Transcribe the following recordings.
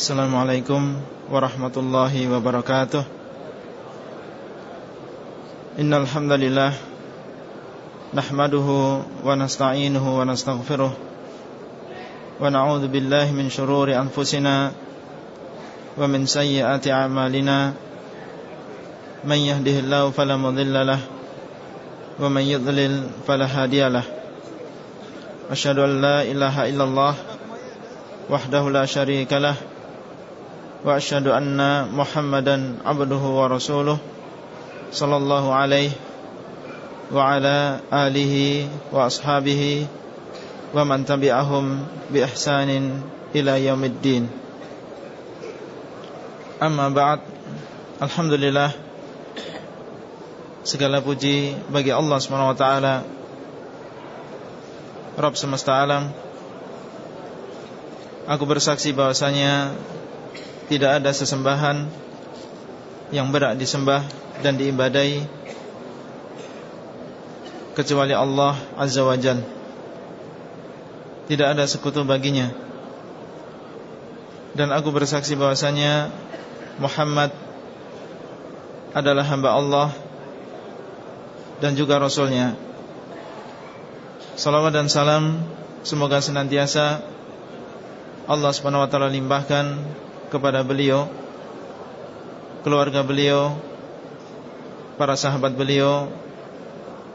Assalamualaikum warahmatullahi wabarakatuh. Innal hamdalillah nahmaduhu wa nasta'inuhu wa nastaghfiruh wa na'udzu billahi min shururi anfusina wa min sayyiati a'malina. Man yahdihillahu fala mudilla wa man yudlil fala hadiyalah Asyhadu an la ilaha illallah wahdahu la syarika lah abduhu wa rasuluh sallallahu alaihi wa ala alihi wa ashabihi wa man tabi'ahum bi ihsanin ila yaumiddin. Amma ba'd. Alhamdulillah. Segala puji bagi Allah taala. Rabb semesta alam. Aku bersaksi bahwasanya tidak ada sesembahan yang berat disembah dan diibadai kecuali Allah Azza wa Jal. Tidak ada sekutu baginya. Dan aku bersaksi bahwasanya Muhammad adalah hamba Allah dan juga Rasulnya. Salawat dan salam Semoga senantiasa Allah SWT limpahkan kepada beliau Keluarga beliau para sahabat beliau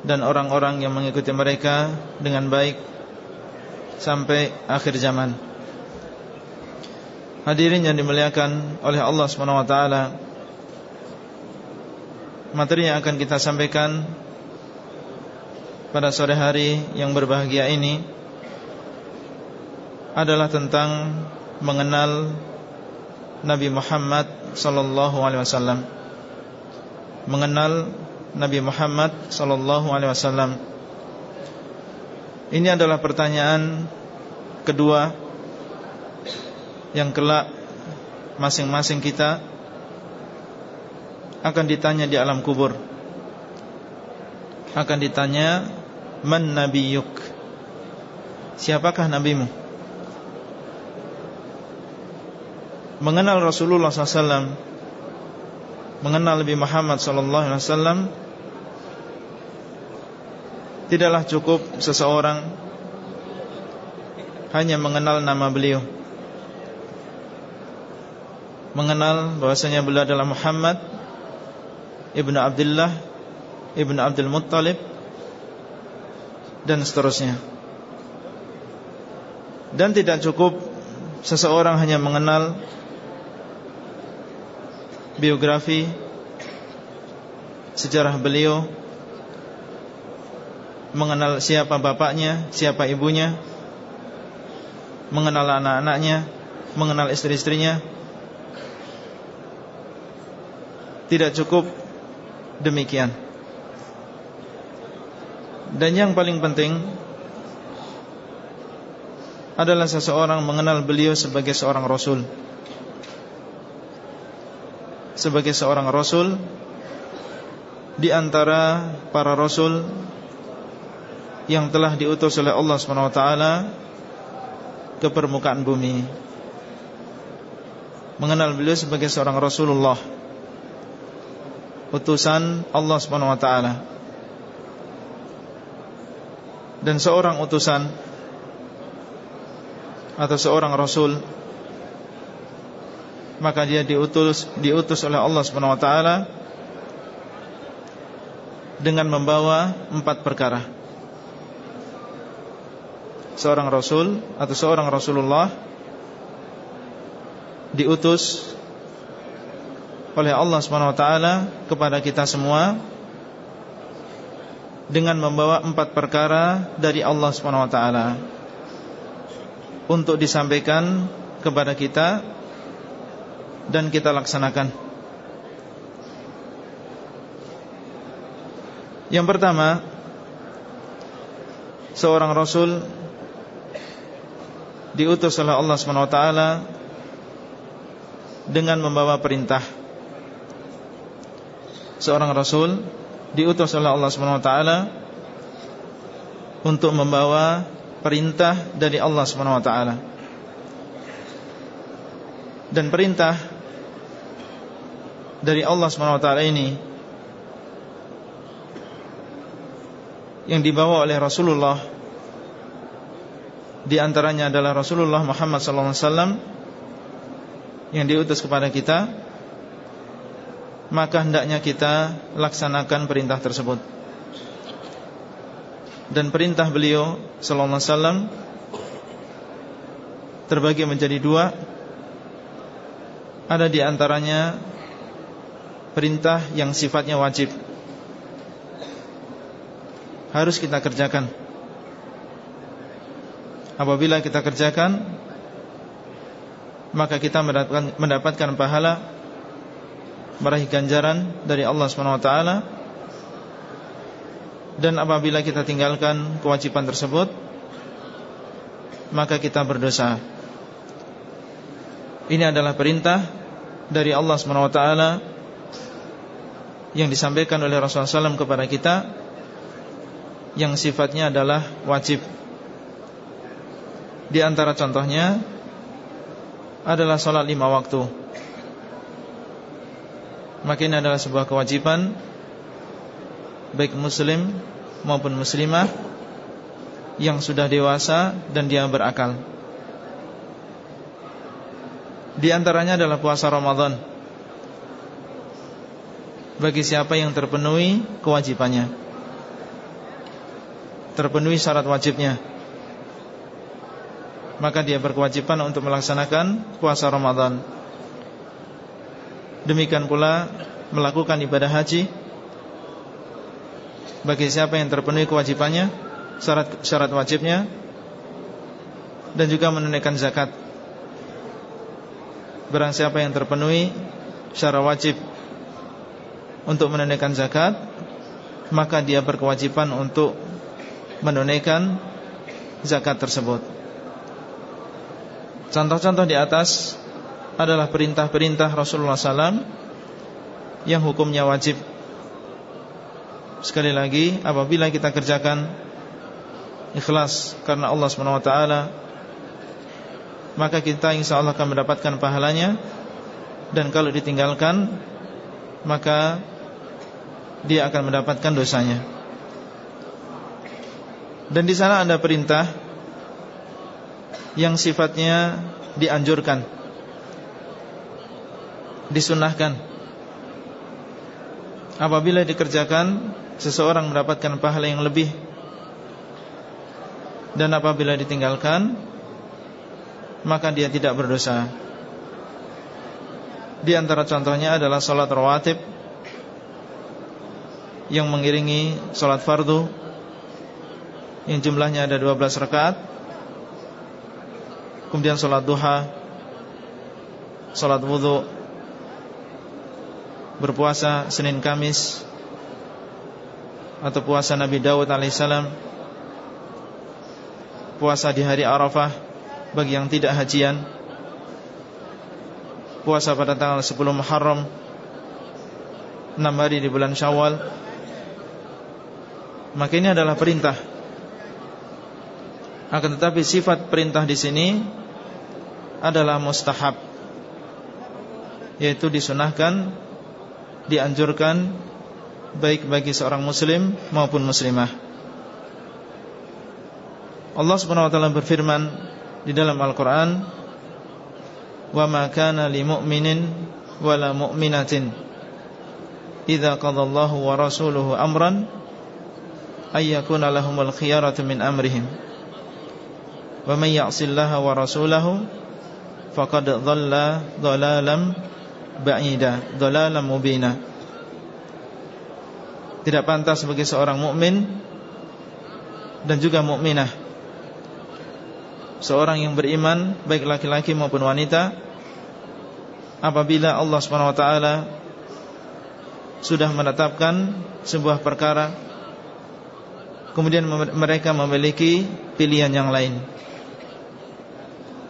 dan orang-orang yang mengikuti mereka dengan baik sampai akhir zaman. Hadirin yang dimuliakan oleh Allah taala. Materi yang akan kita sampaikan pada sore hari yang berbahagia ini adalah tentang mengenal Nabi Muhammad sallallahu alaihi wasallam mengenal Nabi Muhammad sallallahu alaihi wasallam. Ini adalah pertanyaan kedua yang kelak masing-masing kita akan ditanya di alam kubur. Akan ditanya man nabiyuk? Siapakah nabimu? Mengenal Rasulullah SAW mengenal Nabi Muhammad wasallam tidaklah cukup seseorang hanya mengenal nama beliau. Mengenal bahwasanya beliau adalah Muhammad ibnu Abdullah ibnu Abdul Muttalib dan seterusnya. Dan tidak cukup seseorang hanya mengenal biografi sejarah beliau mengenal siapa bapaknya, siapa ibunya, mengenal anak-anaknya, mengenal istri-istrinya. Tidak cukup demikian. Dan yang paling penting adalah seseorang mengenal beliau sebagai seorang rasul sebagai seorang rasul di antara para rasul yang telah diutus oleh Allah SWT ke permukaan bumi. Mengenal beliau sebagai seorang Rasulullah utusan Allah SWT dan seorang utusan atau seorang rasul maka dia diutus diutus oleh Allah Subhanahu wa taala dengan membawa empat perkara. Seorang rasul atau seorang Rasulullah diutus oleh Allah Subhanahu wa taala kepada kita semua dengan membawa empat perkara dari Allah Subhanahu wa taala untuk disampaikan kepada kita dan kita laksanakan. Yang pertama, seorang rasul diutus oleh Allah SWT dengan membawa perintah. Seorang rasul diutus oleh Allah SWT untuk membawa perintah dari Allah SWT Dan perintah Dari Allah SWT ini Yang dibawa oleh Rasulullah Di antaranya adalah Rasulullah Muhammad SAW Yang diutus kepada kita Maka hendaknya kita Laksanakan perintah tersebut. Dan perintah beliau Wasallam terbagi menjadi dua. Ada di antaranya Perintah yang sifatnya wajib. Harus kita kerjakan. Apabila kita kerjakan Maka kita mendapatkan, pahala Meraih ganjaran dari Allah SWT Dan apabila kita tinggalkan kewajiban tersebut Maka kita berdosa. Ini adalah perintah dari Allah SWT Yang disampaikan oleh Rasulullah SAW kepada kita Yang sifatnya adalah wajib. Di antara contohnya Adalah sholat lima waktu. Maka adalah sebuah kewajiban Baik muslim maupun muslimah Yang sudah dewasa dan dia berakal. Di antaranya adalah puasa Ramadan Bagi siapa yang terpenuhi kewajibannya. Terpenuhi syarat wajibnya. Maka dia berkewajiban untuk melaksanakan puasa Ramadan. Demikian pula melakukan ibadah haji. Bagi siapa yang terpenuhi kewajibannya Syarat, syarat wajibnya Dan juga menunaikan zakat. Barang siapa yang terpenuhi Secara wajib Untuk menunaikan zakat Maka dia berkewajiban untuk Menunaikan Zakat tersebut. Contoh-contoh di atas Adalah perintah-perintah Rasulullah SAW Yang hukumnya wajib. Sekali lagi Apabila kita kerjakan Ikhlas karena Allah SWT maka kita insya Allah akan mendapatkan pahalanya. Dan kalau ditinggalkan maka dia akan mendapatkan dosanya. Dan di sana ada perintah yang sifatnya dianjurkan, disunahkan. Apabila dikerjakan, seseorang mendapatkan pahala yang lebih. Dan apabila ditinggalkan, maka dia tidak berdosa. Di antara contohnya adalah salat rawatib yang mengiringi salat fardu yang jumlahnya ada 12 rakaat. Kemudian salat duha, salat wudu, berpuasa Senin Kamis atau puasa Nabi Daud alaihissalam, puasa di hari Arafah bagi yang tidak hajian Puasa pada tanggal 10 Muharram 6 hari di bulan Syawal Maka ini adalah perintah. Akan tetapi sifat perintah di sini Adalah mustahab. Yaitu disunahkan Dianjurkan Baik bagi seorang muslim maupun muslimah. Allah subhanahu wa ta'ala berfirman di dalam Al-Quran Wa ma kana li mu'minin Wa la mu'minatin. Iza qadallahu wa rasuluhu amran Ayyakuna lahumul khiyaratu min amrihim. Wa man ya'sillaha wa rasulahu Faqad dhalla dhalalam Ba'ida Dhalalam mubina. Tidak pantas bagi seorang mukmin Dan juga mukminah seorang yang beriman baik laki-laki maupun wanita apabila Allah Swt sudah menetapkan sebuah perkara kemudian mereka memiliki pilihan yang lain.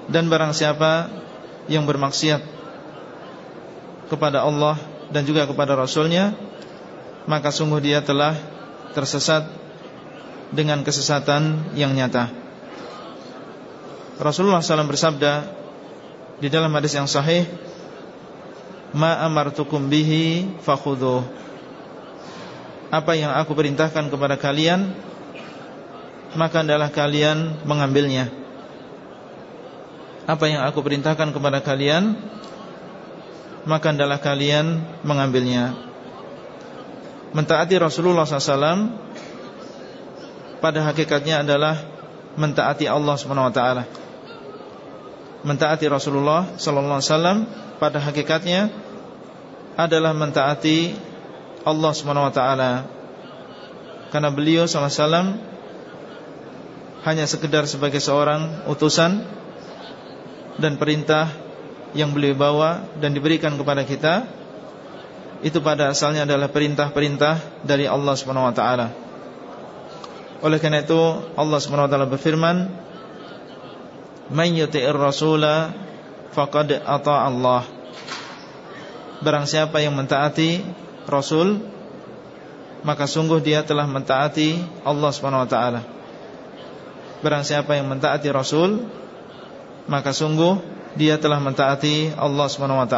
Dan barang siapa yang bermaksiat kepada Allah dan juga kepada Rasulnya maka sungguh dia telah tersesat dengan kesesatan yang nyata. Rasulullah SAW bersabda di dalam hadis yang sahih ma amartukum bihi fakhudhuh. Apa yang aku perintahkan kepada kalian maka adalah kalian mengambilnya. Apa yang aku perintahkan kepada kalian maka adalah kalian mengambilnya. Mentaati Rasulullah SAW pada hakikatnya adalah mentaati Allah SWT mentaati Rasulullah wasallam pada hakikatnya adalah mentaati Allah taala. Karena beliau wasallam hanya sekedar sebagai seorang utusan dan perintah yang beliau bawa dan diberikan kepada kita. Itu pada asalnya adalah perintah-perintah dari Allah Subhanahu wa taala. Oleh karena itu Allah Subhanahu wa taala berfirman Man yuti'ir rasula faqad ata Allah. Barang siapa yang mentaati Rasul Maka sungguh dia telah mentaati Allah SWT Barang siapa yang mentaati Rasul Maka sungguh dia telah mentaati Allah SWT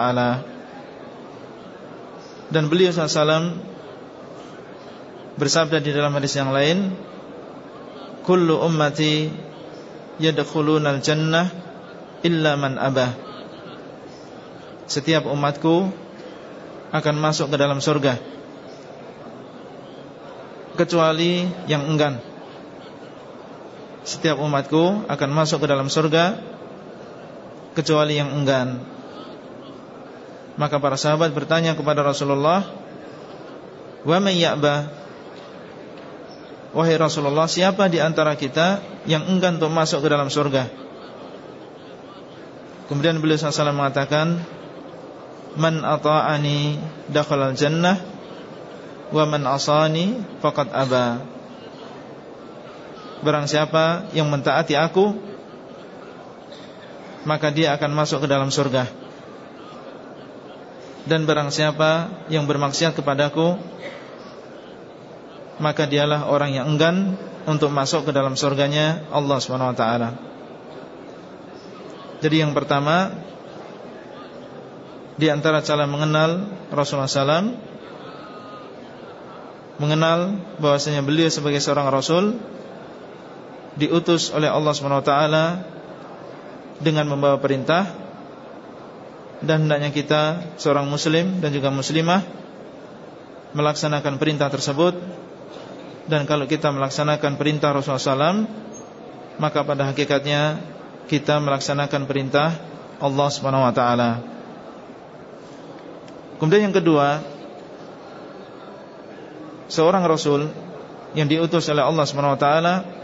Dan beliau SAW Bersabda di dalam hadis yang lain Kullu ummati yadkhulunal jannah illa man abah Setiap umatku akan masuk ke dalam surga kecuali yang enggan Setiap umatku akan masuk ke dalam surga kecuali yang enggan. Maka para sahabat bertanya kepada Rasulullah Wa man ya'ba? Wahai Rasulullah siapa di antara kita Yang enggan untuk masuk ke dalam surga? Kemudian beliau SAW mengatakan Man ata'ani dakhalal jannah Wa man asani faqad aba Barang siapa yang mentaati aku Maka dia akan masuk ke dalam surga. Dan barang siapa yang bermaksiat kepadaku maka dialah orang yang enggan untuk masuk ke dalam surganya Allah SWT Jadi yang pertama Di antara cara mengenal Rasulullah SAW Mengenal bahwasanya beliau sebagai seorang Rasul Diutus oleh Allah SWT Dengan membawa perintah Dan hendaknya kita Seorang muslim dan juga muslimah Melaksanakan perintah tersebut. Dan kalau kita melaksanakan perintah Rasulullah SAW Maka pada hakikatnya Kita melaksanakan perintah Allah SWT Kemudian yang kedua Seorang Rasul Yang diutus oleh Allah SWT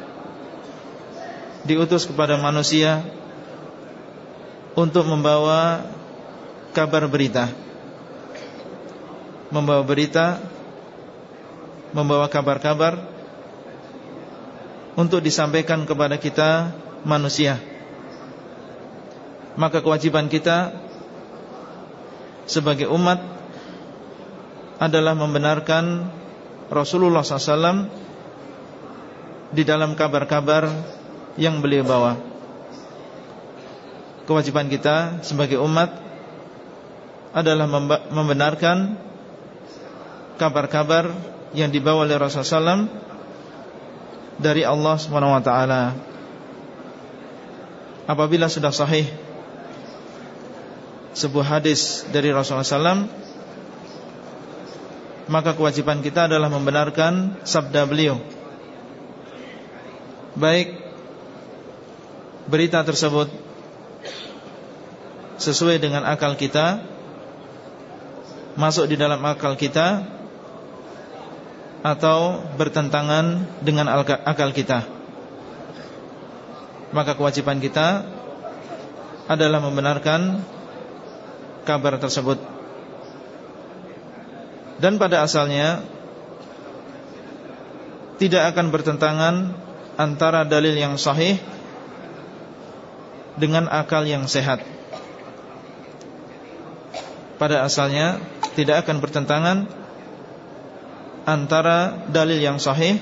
Diutus kepada manusia Untuk membawa Kabar berita Membawa berita membawa kabar-kabar untuk disampaikan kepada kita manusia. Maka kewajiban kita sebagai umat adalah membenarkan Rasulullah SAW di dalam kabar-kabar yang beliau bawa. Kewajiban kita sebagai umat adalah membenarkan kabar-kabar yang dibawa oleh Rasulullah SAW dari Allah SWT Apabila sudah sahih sebuah hadis dari Rasulullah SAW Maka kewajiban kita adalah membenarkan sabda beliau Baik berita tersebut Sesuai dengan akal kita Masuk di dalam akal kita atau bertentangan dengan akal kita. Maka kewajiban kita adalah membenarkan kabar tersebut. Dan pada asalnya Tidak akan bertentangan antara dalil yang sahih Dengan akal yang sehat Pada asalnya tidak akan bertentangan antara dalil yang sahih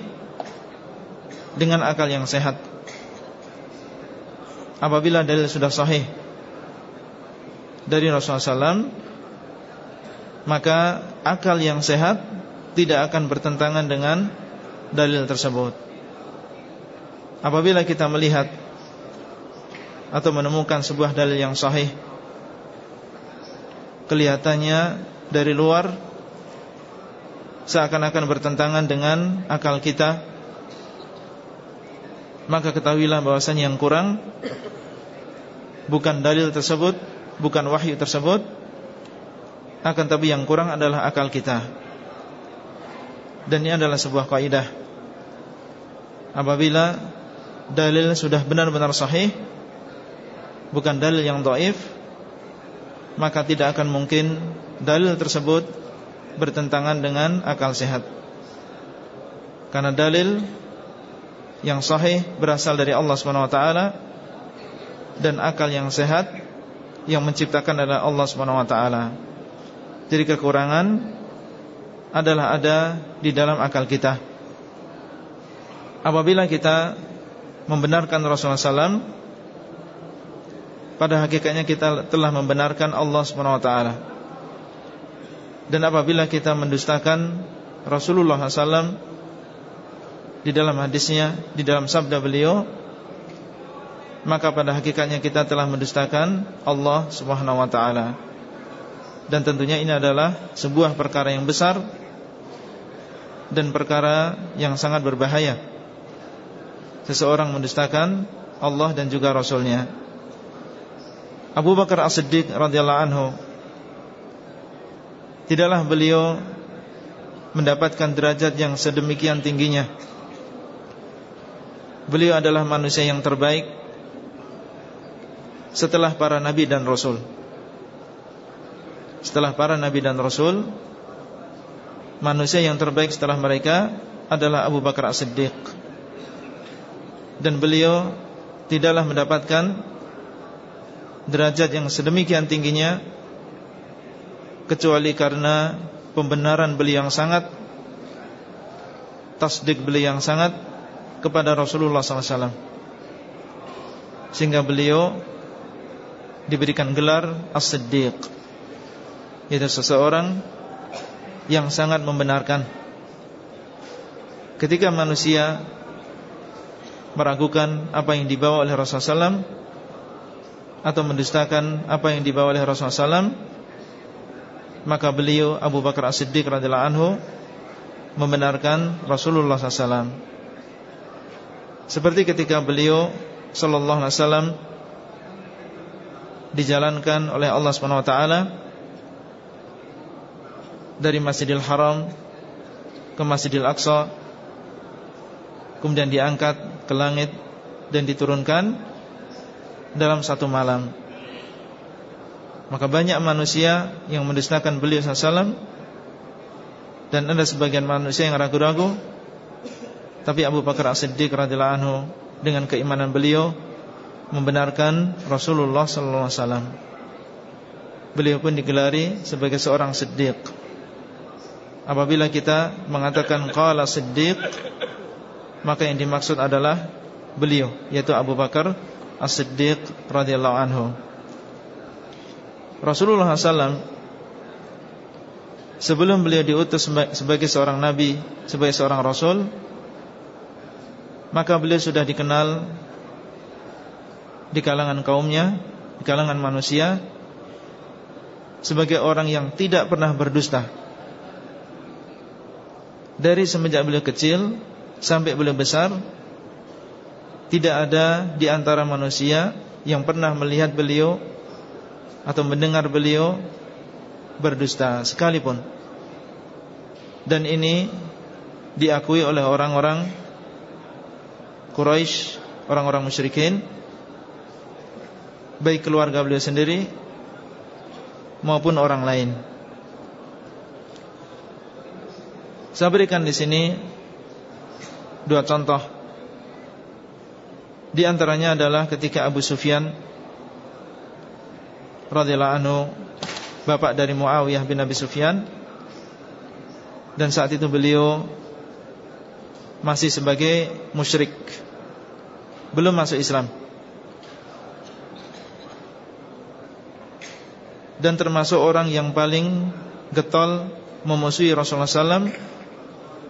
dengan akal yang sehat. Apabila dalil sudah sahih dari Rasulullah SAW Maka akal yang sehat Tidak akan bertentangan dengan dalil tersebut Apabila kita melihat Atau menemukan sebuah dalil yang sahih Kelihatannya dari luar Seakan-akan bertentangan dengan akal kita Maka ketahuilah bahwasannya yang kurang Bukan dalil tersebut Bukan wahyu tersebut Akan tapi yang kurang adalah akal kita. Dan ini adalah sebuah kaidah. Apabila Dalil sudah benar-benar sahih Bukan dalil yang do'if Maka tidak akan mungkin Dalil tersebut Bertentangan dengan akal sehat Karena dalil Yang sahih Berasal dari Allah SWT Dan akal yang sehat yang menciptakan adalah Allah taala. Jadi kekurangan adalah ada di dalam akal kita. Apabila kita membenarkan Rasulullah SAW Pada hakikatnya kita telah membenarkan Allah SWT Dan apabila kita mendustakan Rasulullah SAW Di dalam hadisnya Di dalam sabda beliau maka pada hakikatnya kita telah mendustakan Allah Subhanahu wa taala. Dan tentunya ini adalah sebuah perkara yang besar dan perkara yang sangat berbahaya. Seseorang mendustakan Allah dan juga Rasulnya. Abu Bakar As-Siddiq radhiyallahu anhu tidaklah beliau mendapatkan derajat yang sedemikian tingginya. Beliau adalah manusia yang terbaik setelah para nabi dan rasul. Setelah para nabi dan rasul, manusia yang terbaik setelah mereka adalah Abu Bakar As-Siddiq. Dan beliau tidaklah mendapatkan derajat yang sedemikian tingginya kecuali karena pembenaran beliau yang sangat tasdik beliau yang sangat kepada Rasulullah SAW sehingga beliau diberikan gelar As-Siddiq. Yaitu seseorang yang sangat membenarkan. Ketika manusia meragukan apa yang dibawa oleh Rasulullah SAW Atau mendustakan apa yang dibawa oleh Rasulullah SAW Maka beliau Abu Bakar As-Siddiq radhiyallahu anhu Membenarkan Rasulullah SAW Seperti ketika beliau Sallallahu alaihi wasallam dijalankan oleh Allah SWT dari Masjidil Haram ke Masjidil Aqsa kemudian diangkat ke langit dan diturunkan dalam satu malam maka banyak manusia yang mendustakan beliau SAW dan ada sebagian manusia yang ragu-ragu tapi Abu Bakar As-Siddiq radhiyallahu anhu dengan keimanan beliau membenarkan Rasulullah wasallam. Beliau pun digelari sebagai seorang siddiq. Apabila kita mengatakan qala siddiq, maka yang dimaksud adalah beliau yaitu Abu Bakar As-Siddiq radhiyallahu anhu. Rasulullah SAW sebelum beliau diutus sebagai seorang nabi, sebagai seorang rasul, maka beliau sudah dikenal di kalangan kaumnya, di kalangan manusia sebagai orang yang tidak pernah berdusta. Dari semenjak beliau kecil sampai beliau besar tidak ada di antara manusia yang pernah melihat beliau atau mendengar beliau berdusta sekalipun. Dan ini diakui oleh orang-orang Quraisy, orang-orang musyrikin baik keluarga beliau sendiri maupun orang lain. Saya berikan di sini dua contoh. Di antaranya adalah ketika Abu Sufyan radhiyallahu anhu bapak dari Muawiyah bin Abi Sufyan dan saat itu beliau masih sebagai musyrik belum masuk Islam dan termasuk orang yang paling getol memusuhi Rasulullah SAW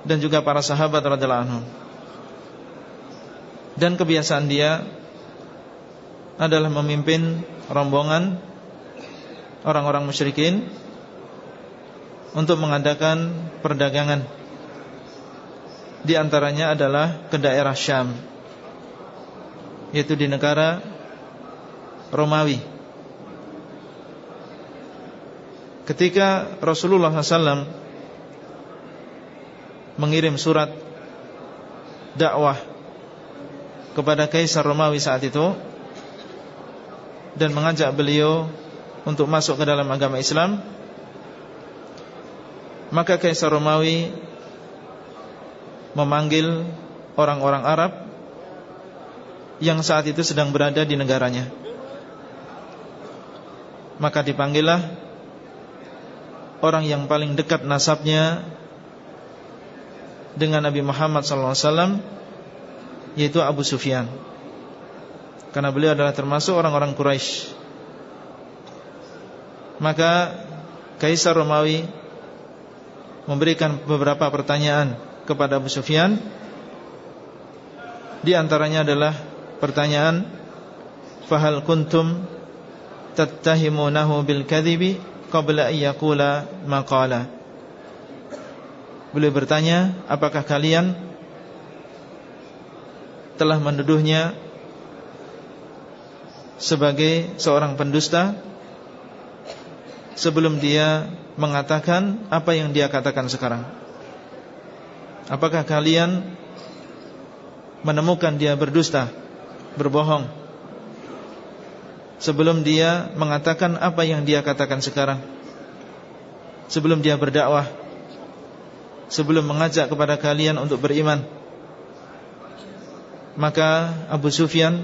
dan juga para sahabat radhiyallahu anhu. Dan kebiasaan dia adalah memimpin rombongan orang-orang musyrikin untuk mengadakan perdagangan. Di antaranya adalah ke daerah Syam, yaitu di negara Romawi. Ketika Rasulullah SAW mengirim surat dakwah kepada Kaisar Romawi saat itu dan mengajak beliau untuk masuk ke dalam agama Islam maka Kaisar Romawi memanggil orang-orang Arab yang saat itu sedang berada di negaranya. Maka dipanggillah orang yang paling dekat nasabnya dengan Nabi Muhammad SAW yaitu Abu Sufyan. Karena beliau adalah termasuk orang-orang Quraisy. Maka Kaisar Romawi memberikan beberapa pertanyaan kepada Abu Sufyan. Di antaranya adalah pertanyaan fahal kuntum tattahimunahu bil kadhibi qabla an yaqula maqala. Beliau bertanya, apakah kalian telah menuduhnya sebagai seorang pendusta sebelum dia mengatakan apa yang dia katakan sekarang. Apakah kalian menemukan dia berdusta, berbohong sebelum dia mengatakan apa yang dia katakan sekarang? Sebelum dia berdakwah, sebelum mengajak kepada kalian untuk beriman. Maka Abu Sufyan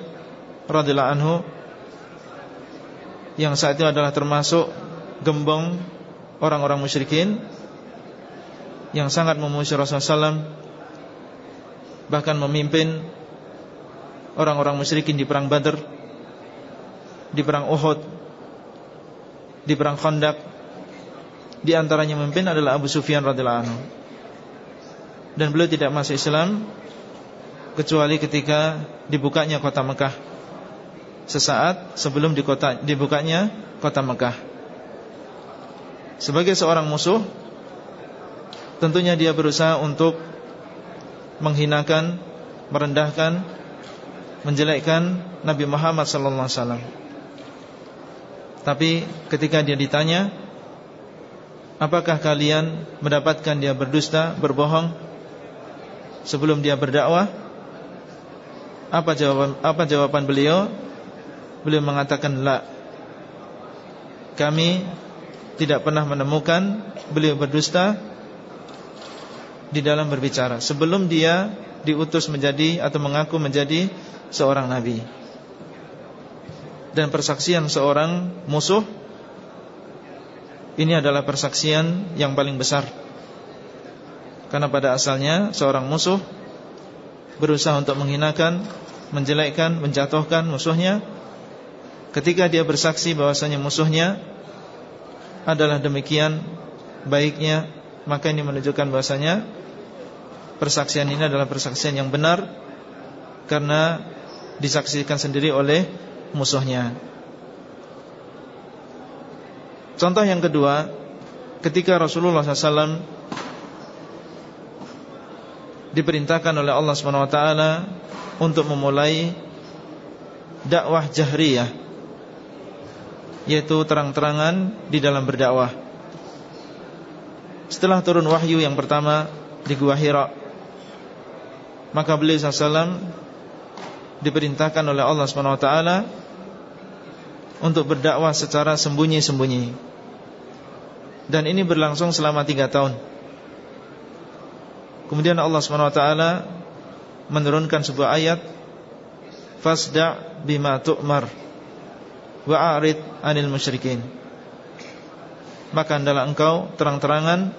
radhiyallahu anhu yang saat itu adalah termasuk gembong orang-orang musyrikin yang sangat memusuhi Rasulullah SAW bahkan memimpin orang-orang musyrikin di perang Badr di perang Uhud di perang Khandaq. Di antaranya memimpin adalah Abu Sufyan radhiyallahu anhu. Dan beliau tidak masuk Islam kecuali ketika dibukanya kota Mekah. Sesaat sebelum di kota, dibukanya kota Mekah. Sebagai seorang musuh Tentunya dia berusaha untuk Menghinakan Merendahkan Menjelekkan Nabi Muhammad SAW Tapi ketika dia ditanya Apakah kalian mendapatkan dia berdusta, berbohong Sebelum dia berdakwah Apa jawaban, apa jawaban beliau Beliau mengatakan La Kami tidak pernah menemukan beliau berdusta di dalam berbicara sebelum dia diutus menjadi atau mengaku menjadi seorang nabi. Dan persaksian seorang musuh ini adalah persaksian yang paling besar. Karena pada asalnya seorang musuh berusaha untuk menghinakan, menjelekkan, menjatuhkan musuhnya. Ketika dia bersaksi bahwasanya musuhnya adalah demikian baiknya maka ini menunjukkan bahasanya persaksian ini adalah persaksian yang benar karena disaksikan sendiri oleh musuhnya. Contoh yang kedua, ketika Rasulullah SAW diperintahkan oleh Allah SWT untuk memulai dakwah jahriyah yaitu terang-terangan di dalam berdakwah. Setelah turun wahyu yang pertama di Gua Hira, maka beliau SAW diperintahkan oleh Allah SWT untuk berdakwah secara sembunyi-sembunyi. Dan ini berlangsung selama tiga tahun. Kemudian Allah SWT menurunkan sebuah ayat Fasda' bima tu'mar wa'arid anil musyrikin. Maka adalah engkau terang-terangan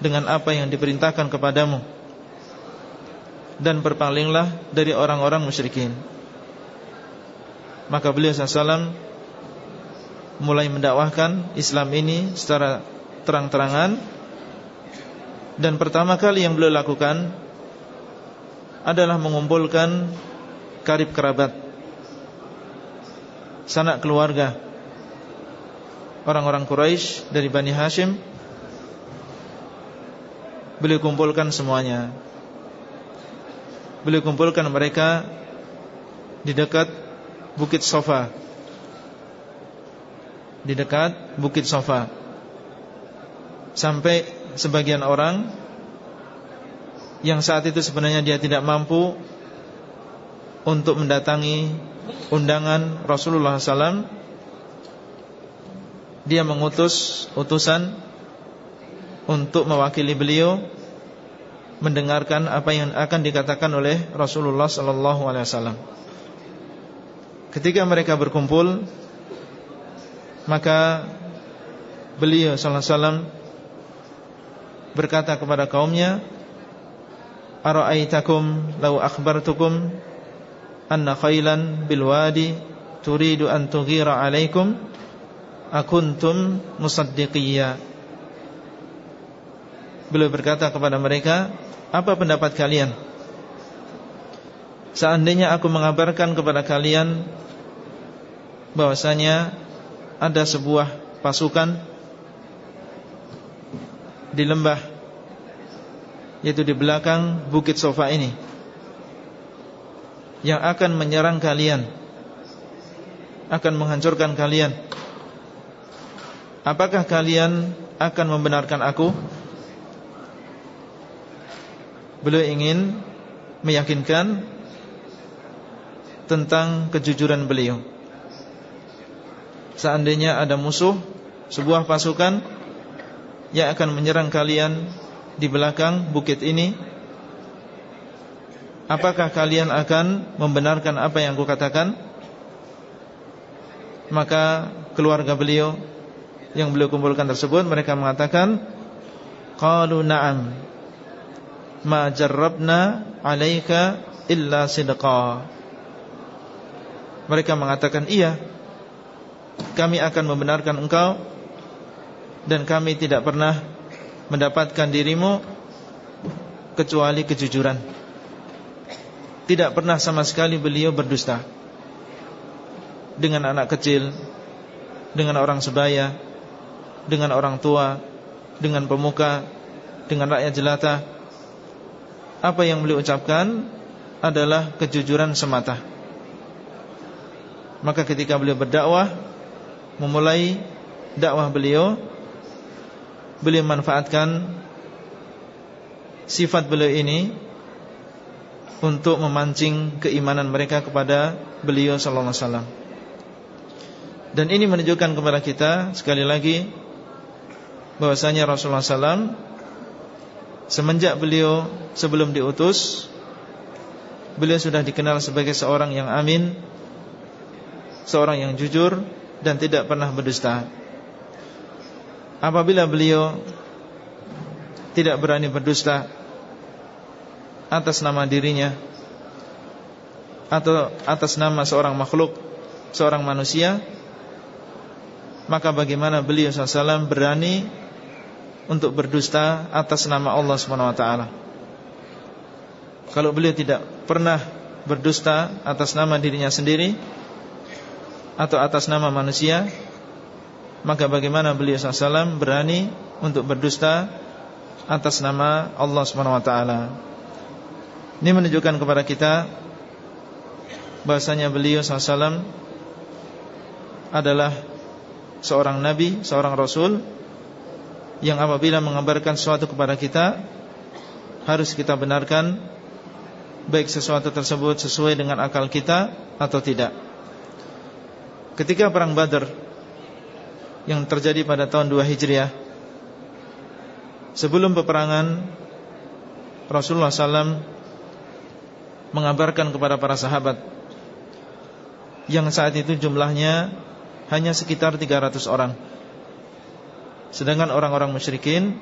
dengan apa yang diperintahkan kepadamu dan berpalinglah dari orang-orang musyrikin. Maka beliau SAW mulai mendakwahkan Islam ini secara terang-terangan dan pertama kali yang beliau lakukan adalah mengumpulkan karib kerabat sanak keluarga orang-orang Quraisy dari Bani Hashim. Beliau kumpulkan semuanya. Beliau kumpulkan mereka di dekat Bukit Sofa. Di dekat Bukit Sofa. Sampai sebagian orang yang saat itu sebenarnya dia tidak mampu untuk mendatangi undangan Rasulullah SAW dia mengutus utusan untuk mewakili beliau mendengarkan apa yang akan dikatakan oleh Rasulullah wasallam. Ketika mereka berkumpul maka beliau sallallahu alaihi wasallam berkata kepada kaumnya Ara'aitakum law akhbartukum anna khailan bil wadi turidu an tughira alaikum akuntum musaddiqiyya. Beliau berkata kepada mereka Apa pendapat kalian? Seandainya aku mengabarkan kepada kalian bahwasanya ada sebuah pasukan Di lembah yaitu di belakang Bukit Sofa ini yang akan menyerang kalian akan menghancurkan kalian. Apakah kalian akan membenarkan aku? Beliau ingin meyakinkan tentang kejujuran beliau. Seandainya ada musuh sebuah pasukan yang akan menyerang kalian di belakang bukit ini. Apakah kalian akan membenarkan apa yang aku katakan? Maka keluarga beliau Yang beliau kumpulkan tersebut Mereka mengatakan Qalu na'am Ma jarrabna alaika illa sidqa. Mereka mengatakan iya Kami akan membenarkan engkau Dan kami tidak pernah mendapatkan dirimu kecuali kejujuran. Tidak pernah sama sekali beliau berdusta dengan anak kecil, dengan orang sebaya, dengan orang tua, dengan pemuka, dengan rakyat jelata. Apa yang beliau ucapkan adalah kejujuran semata. Maka ketika beliau berdakwah, memulai dakwah beliau beliau manfaatkan sifat beliau ini untuk memancing keimanan mereka kepada beliau sallallahu alaihi wasallam. Dan ini menunjukkan kepada kita sekali lagi bahwasanya Rasulullah SAW semenjak beliau sebelum diutus beliau sudah dikenal sebagai seorang yang amin, seorang yang jujur dan tidak pernah berdusta apabila beliau tidak berani berdusta atas nama dirinya atau atas nama seorang makhluk, seorang manusia, maka bagaimana beliau SAW berani untuk berdusta atas nama Allah SWT Kalau beliau tidak pernah berdusta atas nama dirinya sendiri atau atas nama manusia, maka bagaimana beliau SAW berani untuk berdusta atas nama Allah SWT Ini menunjukkan kepada kita bahasanya beliau SAW adalah seorang Nabi, seorang Rasul Yang apabila mengabarkan sesuatu kepada kita Harus kita benarkan Baik sesuatu tersebut sesuai dengan akal kita atau tidak. Ketika perang Badar yang terjadi pada tahun 2 Hijriah. Sebelum peperangan Rasulullah SAW Mengabarkan kepada para sahabat Yang saat itu jumlahnya Hanya sekitar 300 orang. Sedangkan orang-orang musyrikin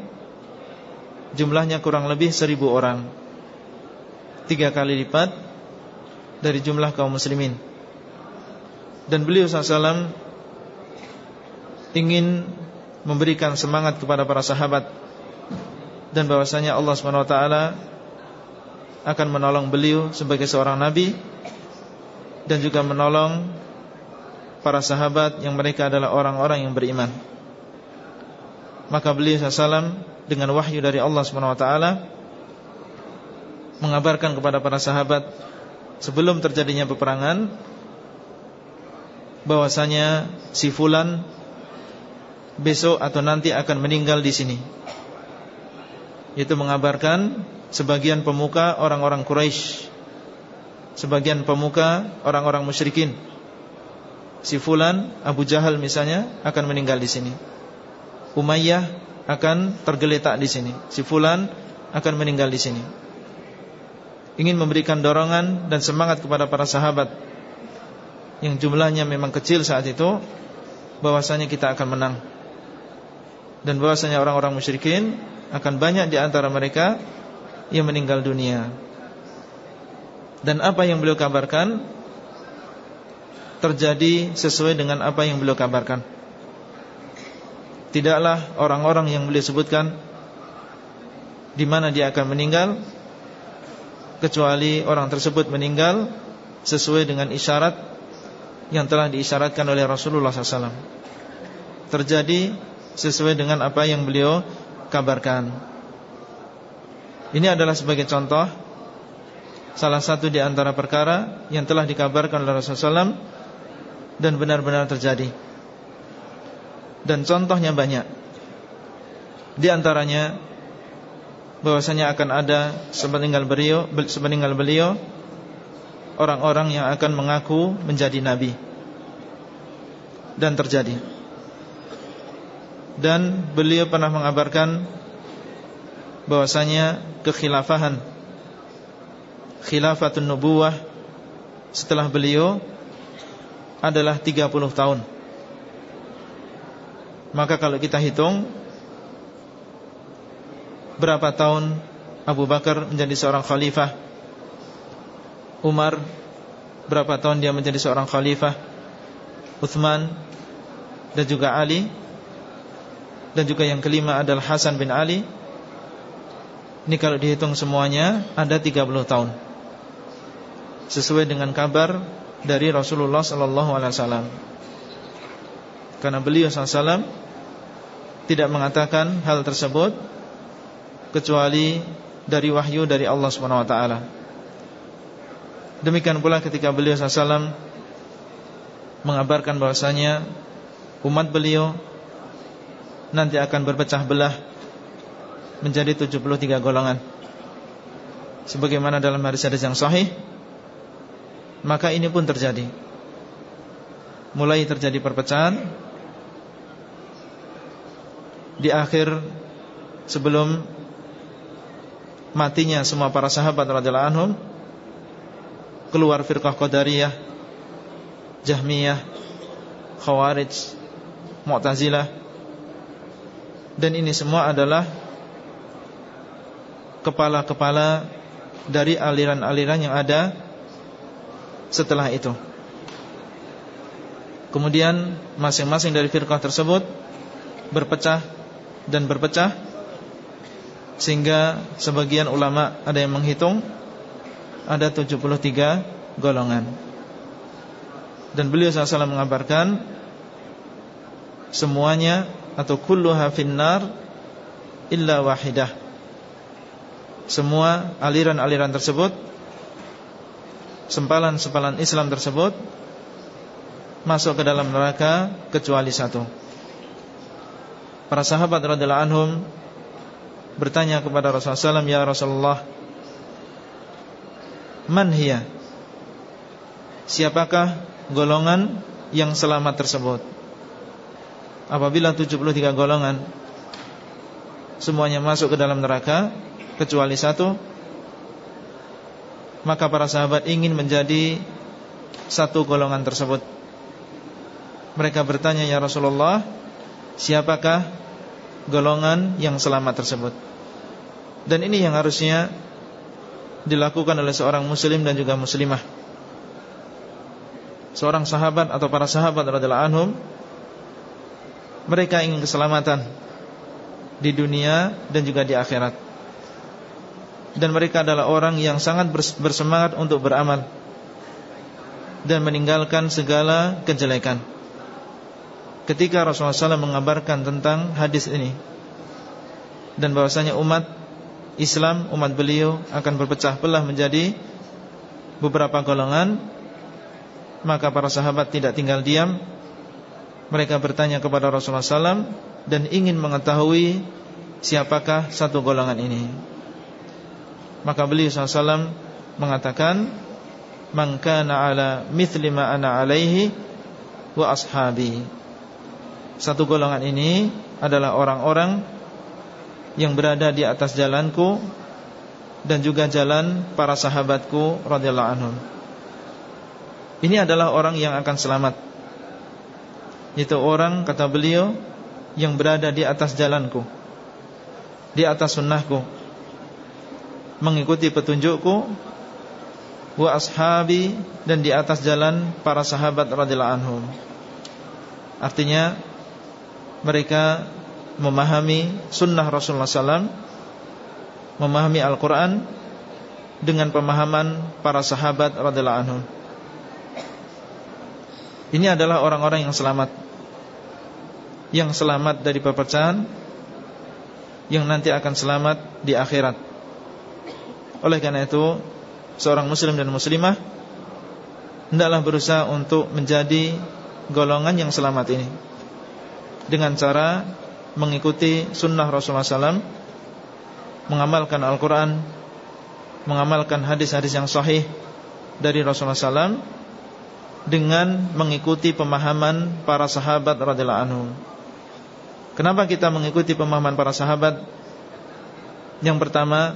Jumlahnya kurang lebih 1000 orang. Tiga kali lipat Dari jumlah kaum muslimin. Dan beliau SAW ingin memberikan semangat kepada para sahabat dan bahwasanya Allah SWT akan menolong beliau sebagai seorang nabi dan juga menolong para sahabat yang mereka adalah orang-orang yang beriman. Maka beliau SAW dengan wahyu dari Allah SWT mengabarkan kepada para sahabat sebelum terjadinya peperangan bahwasanya si fulan besok atau nanti akan meninggal di sini. Itu mengabarkan sebagian pemuka orang-orang Quraisy, sebagian pemuka orang-orang musyrikin. Si fulan Abu Jahal misalnya akan meninggal di sini. Umayyah akan tergeletak di sini. Si fulan akan meninggal di sini. Ingin memberikan dorongan dan semangat kepada para sahabat yang jumlahnya memang kecil saat itu bahwasanya kita akan menang dan bahwasanya orang-orang musyrikin akan banyak di antara mereka yang meninggal dunia. Dan apa yang beliau kabarkan terjadi sesuai dengan apa yang beliau kabarkan. Tidaklah orang-orang yang beliau sebutkan di mana dia akan meninggal kecuali orang tersebut meninggal sesuai dengan isyarat yang telah diisyaratkan oleh Rasulullah SAW. Terjadi sesuai dengan apa yang beliau kabarkan. Ini adalah sebagai contoh salah satu di antara perkara yang telah dikabarkan oleh Rasulullah SAW dan benar-benar terjadi. Dan contohnya banyak. Di antaranya bahwasanya akan ada sepeninggal beliau, sepeninggal beliau orang-orang yang akan mengaku menjadi nabi. Dan terjadi dan beliau pernah mengabarkan bahwasanya kekhilafahan khilafatun nubuwah setelah beliau adalah 30 tahun. Maka kalau kita hitung berapa tahun Abu Bakar menjadi seorang khalifah, Umar berapa tahun dia menjadi seorang khalifah, Uthman dan juga Ali dan juga yang kelima adalah Hasan bin Ali. Ini kalau dihitung semuanya Ada 30 tahun. Sesuai dengan kabar Dari Rasulullah SAW Karena beliau SAW Tidak mengatakan hal tersebut Kecuali Dari wahyu dari Allah SWT Demikian pula ketika beliau SAW Mengabarkan bahwasanya Umat beliau nanti akan berpecah belah menjadi 73 golongan. Sebagaimana dalam hadis-hadis yang sahih, maka ini pun terjadi. Mulai terjadi perpecahan di akhir sebelum matinya semua para sahabat radhiyallahu anhum keluar firqah qadariyah, Jahmiyah, Khawarij, Mu'tazilah dan ini semua adalah Kepala-kepala Dari aliran-aliran yang ada Setelah itu. Kemudian Masing-masing dari firqah tersebut Berpecah Dan berpecah Sehingga sebagian ulama Ada yang menghitung Ada 73 golongan. Dan beliau SAW mengabarkan Semuanya atau kulluha finnar illa wahidah. Semua aliran-aliran tersebut sempalan-sempalan Islam tersebut masuk ke dalam neraka kecuali satu. Para sahabat radhiyallahu anhum bertanya kepada Rasulullah SAW, "Ya Rasulullah, man hiya?" Siapakah golongan yang selamat tersebut? Apabila 73 golongan semuanya masuk ke dalam neraka kecuali satu maka para sahabat ingin menjadi satu golongan tersebut. Mereka bertanya ya Rasulullah siapakah golongan yang selamat tersebut? Dan ini yang harusnya dilakukan oleh seorang muslim dan juga muslimah. Seorang sahabat atau para sahabat radhiyallahu anhum Mereka ingin keselamatan Di dunia dan juga di akhirat. Dan mereka adalah orang yang sangat bersemangat untuk beramal Dan meninggalkan segala kejelekan. Ketika Rasulullah SAW mengabarkan tentang hadis ini Dan bahwasanya umat Islam, umat beliau akan berpecah belah menjadi Beberapa golongan Maka para sahabat tidak tinggal diam mereka bertanya kepada Rasulullah SAW dan ingin mengetahui siapakah satu golongan ini. Maka beliau SAW mengatakan, "Man kana ala mithli ma ana alaihi wa ashabi." Satu golongan ini adalah orang-orang yang berada di atas jalanku dan juga jalan para sahabatku radhiyallahu anhum. Ini adalah orang yang akan selamat itu orang kata beliau Yang berada di atas jalanku. Di atas sunnahku. Mengikuti petunjukku. Wa ashabi Dan di atas jalan para sahabat radhiyallahu anhum Artinya Mereka memahami sunnah Rasulullah SAW Memahami Al-Quran Dengan pemahaman para sahabat radhiyallahu anhum Ini adalah orang-orang yang selamat yang selamat dari perpecahan yang nanti akan selamat di akhirat. Oleh karena itu, seorang muslim dan muslimah hendaklah berusaha untuk menjadi golongan yang selamat ini dengan cara mengikuti sunnah Rasulullah SAW, mengamalkan Al-Quran, mengamalkan hadis-hadis yang sahih dari Rasulullah SAW, dengan mengikuti pemahaman para sahabat radhiyallahu anhu. Kenapa kita mengikuti pemahaman para sahabat? Yang pertama,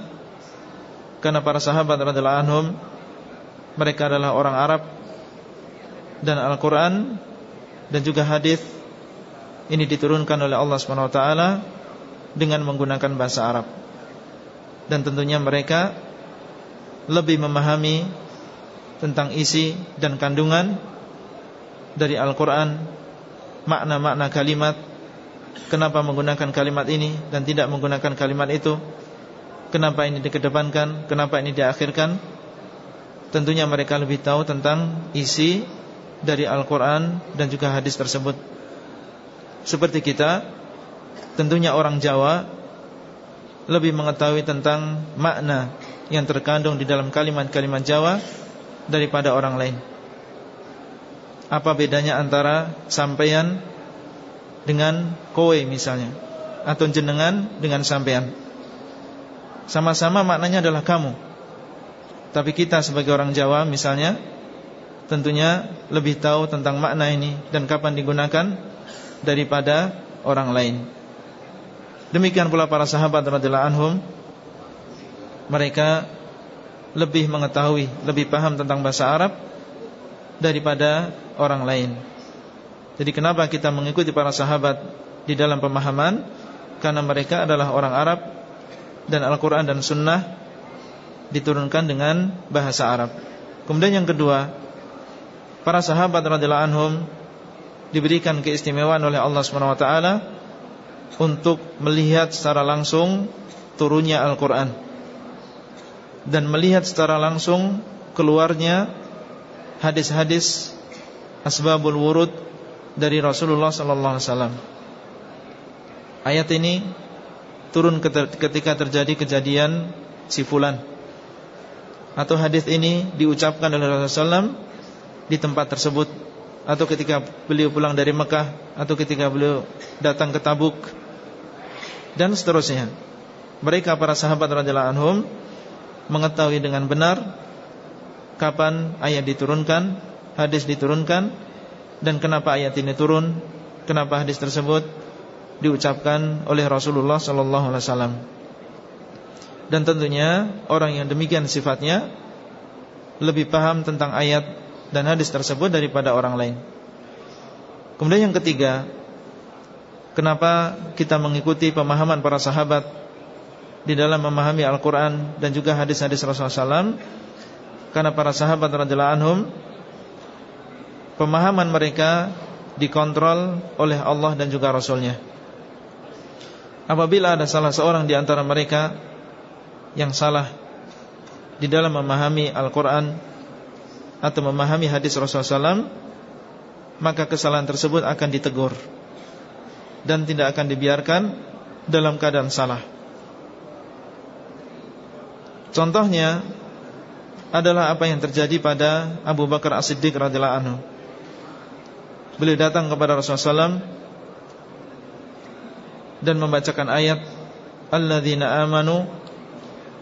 karena para sahabat radhiyallahu anhum mereka adalah orang Arab dan Al-Qur'an dan juga hadis ini diturunkan oleh Allah Subhanahu wa taala dengan menggunakan bahasa Arab. Dan tentunya mereka lebih memahami tentang isi dan kandungan dari Al-Qur'an, makna-makna kalimat Kenapa menggunakan kalimat ini dan tidak menggunakan kalimat itu? Kenapa ini dikedepankan? Kenapa ini diakhirkan? Tentunya mereka lebih tahu tentang isi dari Al-Quran dan juga hadis tersebut Seperti kita Tentunya orang Jawa Lebih mengetahui tentang makna Yang terkandung di dalam kalimat-kalimat Jawa Daripada orang lain Apa bedanya antara Sampaian dengan kowe misalnya atau jenengan dengan sampean. Sama-sama maknanya adalah kamu. Tapi kita sebagai orang Jawa misalnya tentunya lebih tahu tentang makna ini dan kapan digunakan daripada orang lain. Demikian pula para sahabat radhiyallahu anhum mereka lebih mengetahui, lebih paham tentang bahasa Arab daripada orang lain. Jadi kenapa kita mengikuti para sahabat di dalam pemahaman? Karena mereka adalah orang Arab dan Al-Quran dan Sunnah diturunkan dengan bahasa Arab. Kemudian yang kedua, para sahabat radhiyallahu anhum diberikan keistimewaan oleh Allah swt untuk melihat secara langsung turunnya Al-Quran dan melihat secara langsung keluarnya hadis-hadis asbabul wurud dari Rasulullah sallallahu alaihi wasallam. Ayat ini turun ketika terjadi kejadian si fulan. Atau hadis ini diucapkan oleh Rasulullah SAW di tempat tersebut atau ketika beliau pulang dari Mekah atau ketika beliau datang ke Tabuk dan seterusnya. Mereka para sahabat radhiyallahu anhum mengetahui dengan benar kapan ayat diturunkan, hadis diturunkan dan kenapa ayat ini turun, kenapa hadis tersebut diucapkan oleh Rasulullah sallallahu alaihi wasallam. Dan tentunya orang yang demikian sifatnya lebih paham tentang ayat dan hadis tersebut daripada orang lain. Kemudian yang ketiga, kenapa kita mengikuti pemahaman para sahabat di dalam memahami Al-Qur'an dan juga hadis-hadis Rasulullah SAW? Karena para sahabat radhiyallahu anhum pemahaman mereka dikontrol oleh Allah dan juga Rasulnya Apabila ada salah seorang di antara mereka Yang salah Di dalam memahami Al-Quran Atau memahami hadis Rasulullah SAW Maka kesalahan tersebut akan ditegur Dan tidak akan dibiarkan Dalam keadaan salah Contohnya adalah apa yang terjadi pada Abu Bakar As-Siddiq radhiyallahu anhu. Beliau datang kepada Rasulullah SAW dan membacakan ayat alladzina amanu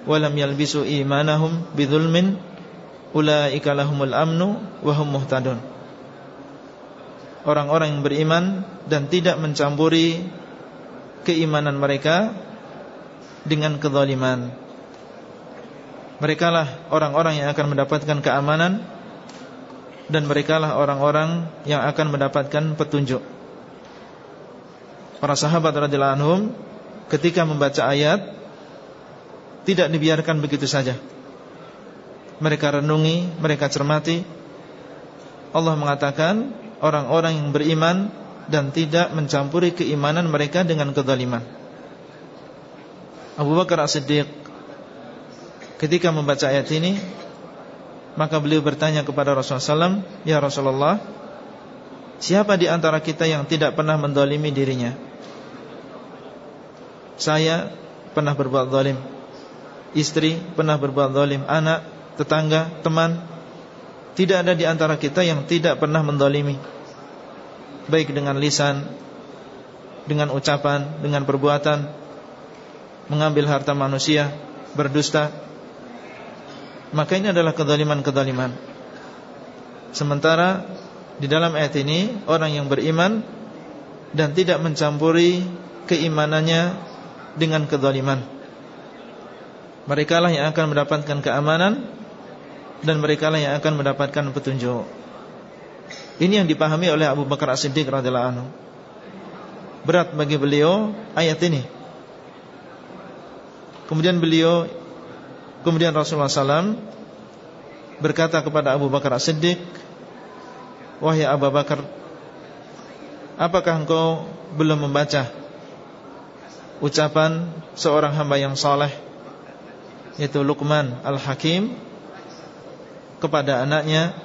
wa lam yalbisu imanahum bidzulmin ulaika lahumul amnu wa hum muhtadun. Orang-orang yang beriman dan tidak mencampuri keimanan mereka dengan kezaliman. Merekalah orang-orang yang akan mendapatkan keamanan Dan merekalah orang-orang yang akan mendapatkan petunjuk Para sahabat radhiyallahu anhum ketika membaca ayat tidak dibiarkan begitu saja. Mereka renungi, mereka cermati. Allah mengatakan orang-orang yang beriman dan tidak mencampuri keimanan mereka dengan kezaliman. Abu Bakar As-Siddiq Ketika membaca ayat ini Maka beliau bertanya kepada Rasulullah SAW Ya Rasulullah Siapa di antara kita yang tidak pernah mendolimi dirinya? Saya pernah berbuat zalim Istri pernah berbuat zalim Anak, tetangga, teman. Tidak ada di antara kita yang tidak pernah mendolimi. Baik dengan lisan Dengan ucapan Dengan perbuatan Mengambil harta manusia Berdusta maka ini adalah kedaliman-kedaliman Sementara Di dalam ayat ini Orang yang beriman Dan tidak mencampuri keimanannya Dengan kedaliman Mereka lah yang akan mendapatkan keamanan Dan mereka lah yang akan mendapatkan petunjuk. Ini yang dipahami oleh Abu Bakar As-Siddiq anhu. Berat bagi beliau ayat ini. Kemudian beliau Kemudian Rasulullah SAW berkata kepada Abu Bakar As-Siddiq Wahai Abu Bakar Apakah engkau belum membaca Ucapan seorang hamba yang saleh Yaitu Luqman Al-Hakim Kepada anaknya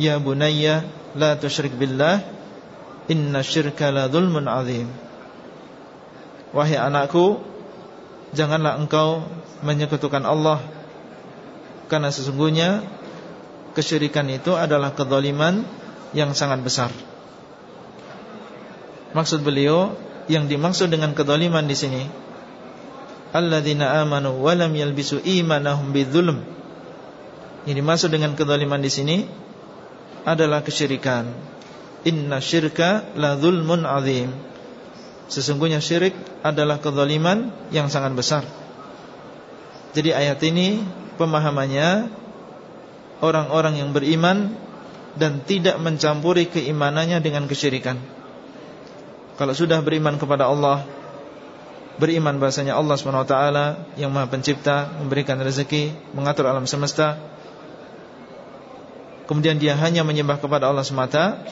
Ya bunayya La tushrik billah Inna syirka la dhulmun azim Wahai anakku Janganlah engkau menyekutukan Allah Karena sesungguhnya Kesyirikan itu adalah kezaliman Yang sangat besar. Maksud beliau Yang dimaksud dengan kezaliman di sini Alladzina amanu Walam yalbisu imanahum bidzulm. Yang dimaksud dengan kezaliman di sini Adalah kesyirikan. Inna syirka la zulmun azim Sesungguhnya syirik adalah kezaliman yang sangat besar jadi ayat ini pemahamannya orang-orang yang beriman dan tidak mencampuri keimanannya dengan kesyirikan. Kalau sudah beriman kepada Allah, beriman bahasanya Allah SWT yang Maha Pencipta, memberikan rezeki, mengatur alam semesta. Kemudian dia hanya menyembah kepada Allah semata.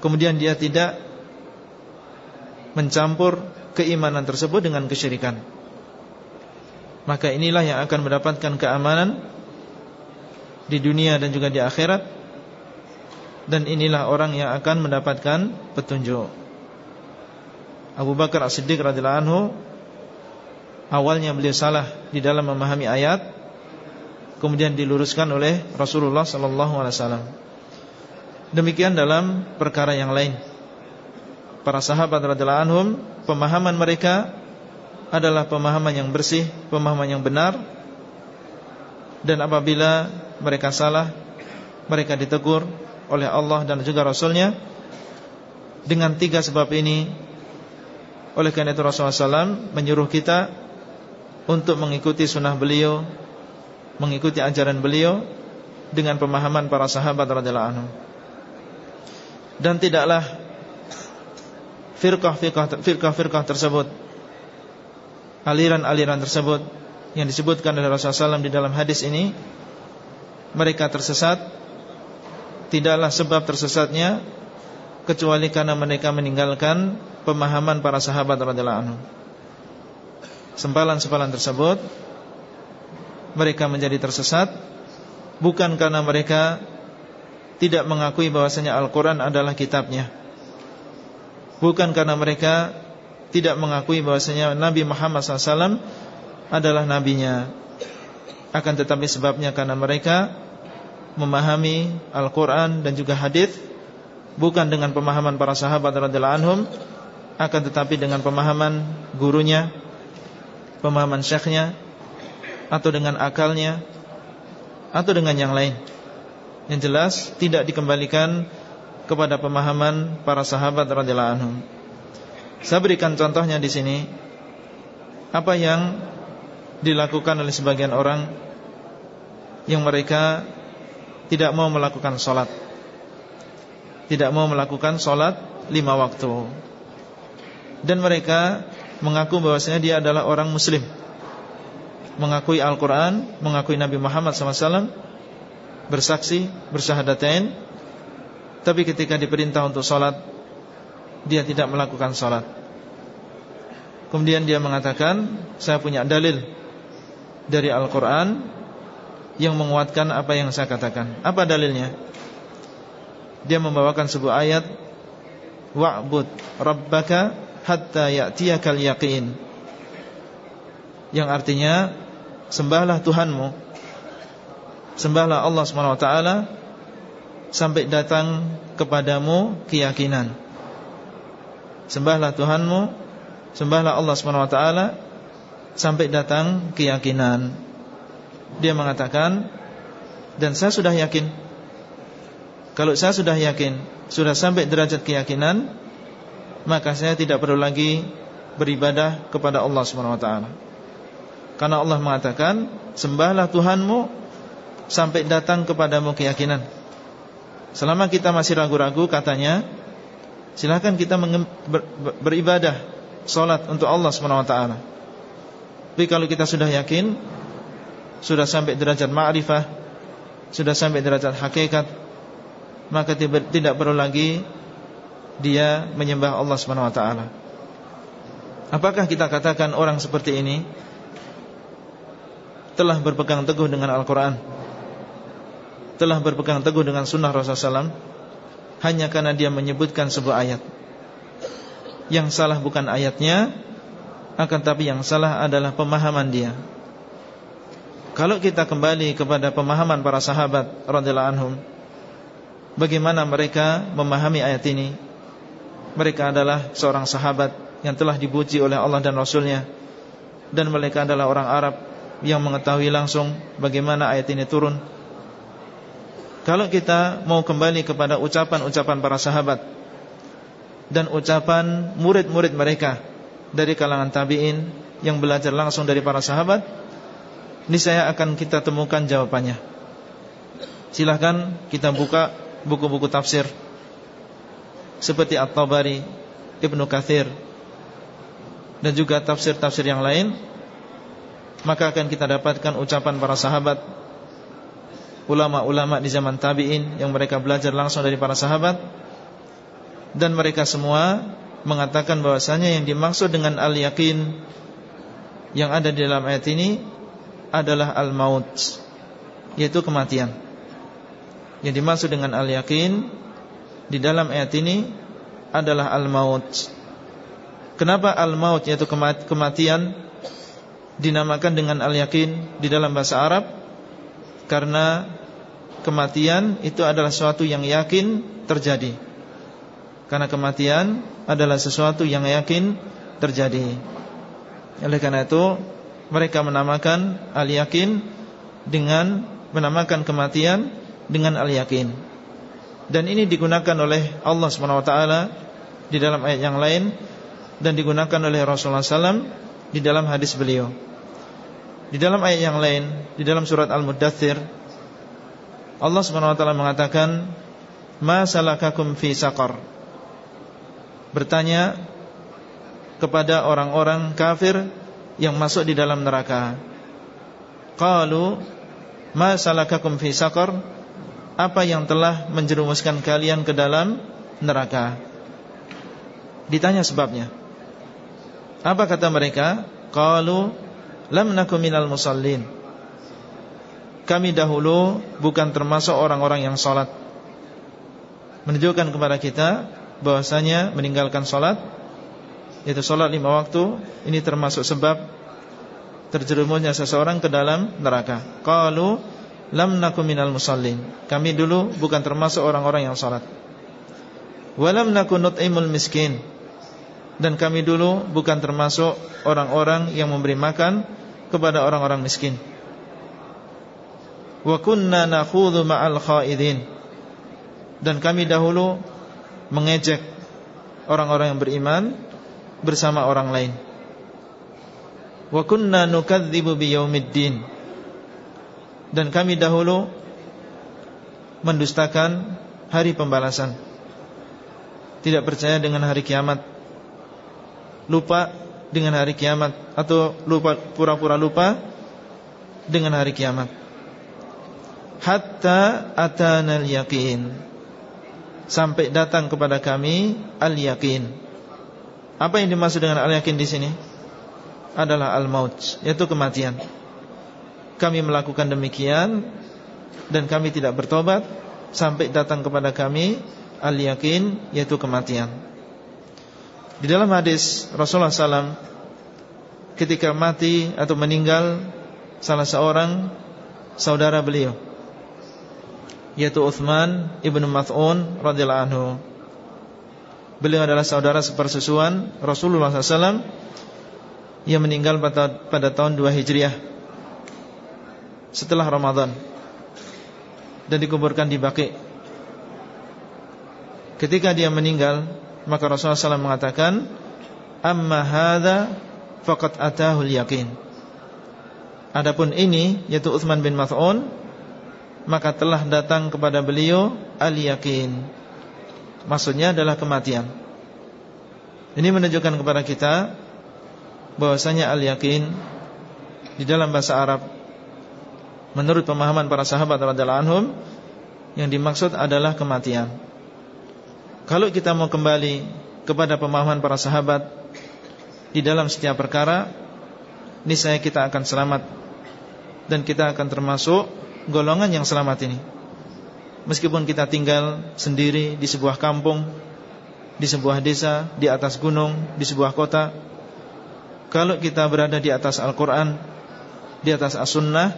Kemudian dia tidak mencampur keimanan tersebut dengan kesyirikan maka inilah yang akan mendapatkan keamanan di dunia dan juga di akhirat dan inilah orang yang akan mendapatkan petunjuk. Abu Bakar As-Siddiq radhiyallahu anhu awalnya beliau salah di dalam memahami ayat kemudian diluruskan oleh Rasulullah sallallahu alaihi wasallam. Demikian dalam perkara yang lain. Para sahabat radhiyallahu anhum pemahaman mereka adalah pemahaman yang bersih, pemahaman yang benar. Dan apabila mereka salah Mereka ditegur oleh Allah dan juga Rasulnya Dengan tiga sebab ini. Oleh karena itu Rasulullah SAW menyuruh kita Untuk mengikuti sunnah beliau Mengikuti ajaran beliau Dengan pemahaman para sahabat radhiyallahu anhu Dan tidaklah Firqah-firqah tersebut aliran-aliran tersebut yang disebutkan oleh Rasulullah SAW di dalam hadis ini mereka tersesat tidaklah sebab tersesatnya kecuali karena mereka meninggalkan pemahaman para sahabat. Sempalan-sempalan tersebut mereka menjadi tersesat bukan karena mereka tidak mengakui bahwasanya Al-Qur'an adalah kitabnya. Bukan karena mereka tidak mengakui bahwasanya Nabi Muhammad SAW adalah nabinya. Akan tetapi sebabnya karena mereka memahami Al-Qur'an dan juga hadis bukan dengan pemahaman para sahabat radhiyallahu anhum akan tetapi dengan pemahaman gurunya, pemahaman syekhnya atau dengan akalnya atau dengan yang lain. Yang jelas tidak dikembalikan kepada pemahaman para sahabat radhiyallahu anhum. Saya berikan contohnya di sini. Apa yang dilakukan oleh sebagian orang yang mereka tidak mau melakukan sholat. Tidak mau melakukan sholat lima waktu. Dan mereka mengaku bahwasanya dia adalah orang muslim. Mengakui Al-Quran mengakui Nabi Muhammad SAW bersaksi bersahadatain tapi ketika diperintah untuk sholat dia tidak melakukan sholat Kemudian dia mengatakan Saya punya dalil Dari Al-Quran Yang menguatkan apa yang saya katakan. Apa dalilnya? Dia membawakan sebuah ayat Wa'bud Rabbaka Hatta ya'tiyakal yaqin. Yang artinya Sembahlah Tuhanmu. Sembahlah Allah SWT Sampai datang kepadamu keyakinan. Sembahlah Tuhanmu Sembahlah Allah SWT Sampai datang keyakinan. Dia mengatakan Dan saya sudah yakin. Kalau saya sudah yakin Sudah sampai derajat keyakinan Maka saya tidak perlu lagi Beribadah kepada Allah SWT Karena Allah mengatakan Sembahlah Tuhanmu Sampai datang kepadamu keyakinan Selama kita masih ragu-ragu katanya Silahkan kita ber beribadah Salat untuk Allah SWT Tapi kalau kita sudah yakin Sudah sampai derajat ma'rifah Sudah sampai derajat hakikat Maka tidak perlu lagi Dia menyembah Allah SWT Apakah kita katakan orang seperti ini Telah berpegang teguh dengan Al-Quran Telah berpegang teguh dengan sunnah Rasulullah SAW hanya karena dia menyebutkan sebuah ayat. Yang salah bukan ayatnya, akan tapi yang salah adalah pemahaman dia. Kalau kita kembali kepada pemahaman para sahabat radhiyallahu anhum, bagaimana mereka memahami ayat ini? Mereka adalah seorang sahabat yang telah dipuji oleh Allah dan Rasulnya Dan mereka adalah orang Arab yang mengetahui langsung bagaimana ayat ini turun kalau kita mau kembali kepada ucapan-ucapan para sahabat Dan ucapan murid-murid mereka Dari kalangan tabi'in Yang belajar langsung dari para sahabat Ini saya akan kita temukan jawabannya. Silahkan kita buka buku-buku tafsir Seperti At-Tabari Ibnu Kathir Dan juga tafsir-tafsir yang lain. Maka akan kita dapatkan ucapan para sahabat ulama-ulama di zaman tabi'in yang mereka belajar langsung dari para sahabat dan mereka semua mengatakan bahwasanya yang dimaksud dengan al-yakin yang ada di dalam ayat ini adalah al-maut yaitu kematian. Yang dimaksud dengan al-yakin di dalam ayat ini adalah al-maut. Kenapa al-maut yaitu kematian dinamakan dengan al-yakin di dalam bahasa Arab? Karena kematian itu adalah sesuatu yang yakin terjadi. Karena kematian adalah sesuatu yang yakin terjadi. Oleh karena itu Mereka menamakan al-yakin Dengan menamakan kematian Dengan al-yakin Dan ini digunakan oleh Allah SWT Di dalam ayat yang lain Dan digunakan oleh Rasulullah SAW Di dalam hadis beliau di dalam ayat yang lain Di dalam surat Al-Muddathir Allah SWT mengatakan Ma salakakum fi saqar Bertanya Kepada orang-orang kafir Yang masuk di dalam neraka Qalu Ma salakakum fi saqar Apa yang telah menjerumuskan kalian ke dalam neraka. Ditanya sebabnya. Apa kata mereka? Qalu lam nakum minal musallin. Kami dahulu bukan termasuk orang-orang yang salat. Menunjukkan kepada kita bahwasanya meninggalkan salat yaitu salat lima waktu ini termasuk sebab terjerumusnya seseorang ke dalam neraka. Qalu lam nakum minal musallin. Kami dulu bukan termasuk orang-orang yang salat. Walam nakun nut'imul miskin dan kami dulu bukan termasuk orang-orang yang memberi makan kepada orang-orang miskin. Wa kunna nakhudhu ma'al khaidin. Dan kami dahulu mengejek orang-orang yang beriman bersama orang lain. Wa kunna nukadzibu biyaumiddin. Dan kami dahulu mendustakan hari pembalasan. Tidak percaya dengan hari kiamat lupa dengan hari kiamat atau lupa pura-pura lupa dengan hari kiamat. Hatta atana al-yaqin. Sampai datang kepada kami al-yaqin. Apa yang dimaksud dengan al-yaqin di sini? Adalah al-maut, yaitu kematian. Kami melakukan demikian dan kami tidak bertobat sampai datang kepada kami al-yaqin yaitu kematian. Di dalam hadis Rasulullah SAW Ketika mati atau meninggal Salah seorang Saudara beliau Yaitu Uthman Ibn Math'un radhiyallahu anhu. Beliau adalah saudara sepersusuan Rasulullah SAW Yang meninggal pada, pada tahun 2 Hijriah Setelah Ramadan Dan dikuburkan di Baqi. Ketika dia meninggal maka Rasulullah SAW mengatakan Amma hadha faqad atahul yakin Adapun ini yaitu Uthman bin Mas'un maka telah datang kepada beliau al-yakin Maksudnya adalah kematian. Ini menunjukkan kepada kita bahwasanya al-yakin di dalam bahasa Arab menurut pemahaman para sahabat radhiyallahu anhum yang dimaksud adalah kematian kalau kita mau kembali kepada pemahaman para sahabat di dalam setiap perkara, niscaya kita akan selamat dan kita akan termasuk golongan yang selamat ini. Meskipun kita tinggal sendiri di sebuah kampung, di sebuah desa, di atas gunung, di sebuah kota, kalau kita berada di atas Al-Quran, di atas As-Sunnah,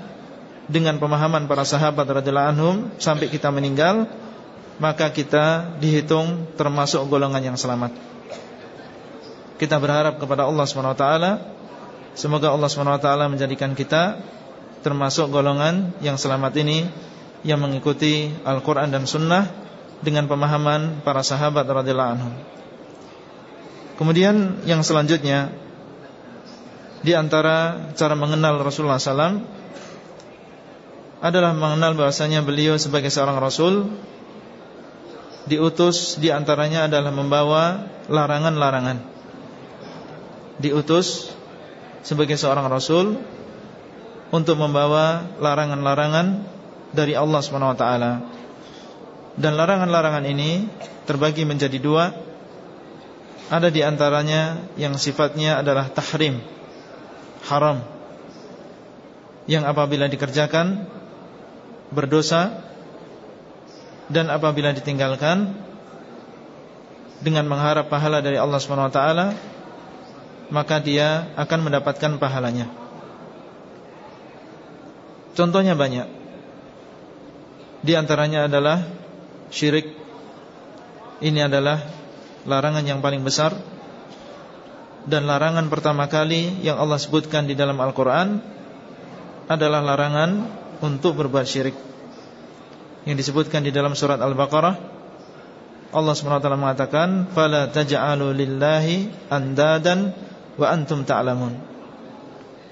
dengan pemahaman para sahabat radhiyallahu anhum sampai kita meninggal, maka kita dihitung termasuk golongan yang selamat. Kita berharap kepada Allah SWT Semoga Allah SWT menjadikan kita Termasuk golongan yang selamat ini Yang mengikuti Al-Quran dan Sunnah Dengan pemahaman para sahabat radhiyallahu. Kemudian yang selanjutnya Di antara cara mengenal Rasulullah SAW Adalah mengenal bahasanya beliau sebagai seorang Rasul diutus di antaranya adalah membawa larangan-larangan. Diutus sebagai seorang Rasul Untuk membawa larangan-larangan dari Allah SWT Dan larangan-larangan ini terbagi menjadi dua. Ada di antaranya yang sifatnya adalah tahrim Haram. Yang apabila dikerjakan Berdosa dan apabila ditinggalkan dengan mengharap pahala dari Allah SWT maka dia akan mendapatkan pahalanya. Contohnya banyak. Di antaranya adalah syirik. Ini adalah larangan yang paling besar dan larangan pertama kali yang Allah sebutkan di dalam Al-Qur'an adalah larangan untuk berbuat syirik yang disebutkan di dalam surat Al-Baqarah Allah SWT mengatakan fala taj'alu lillahi andadan wa antum ta'lamun.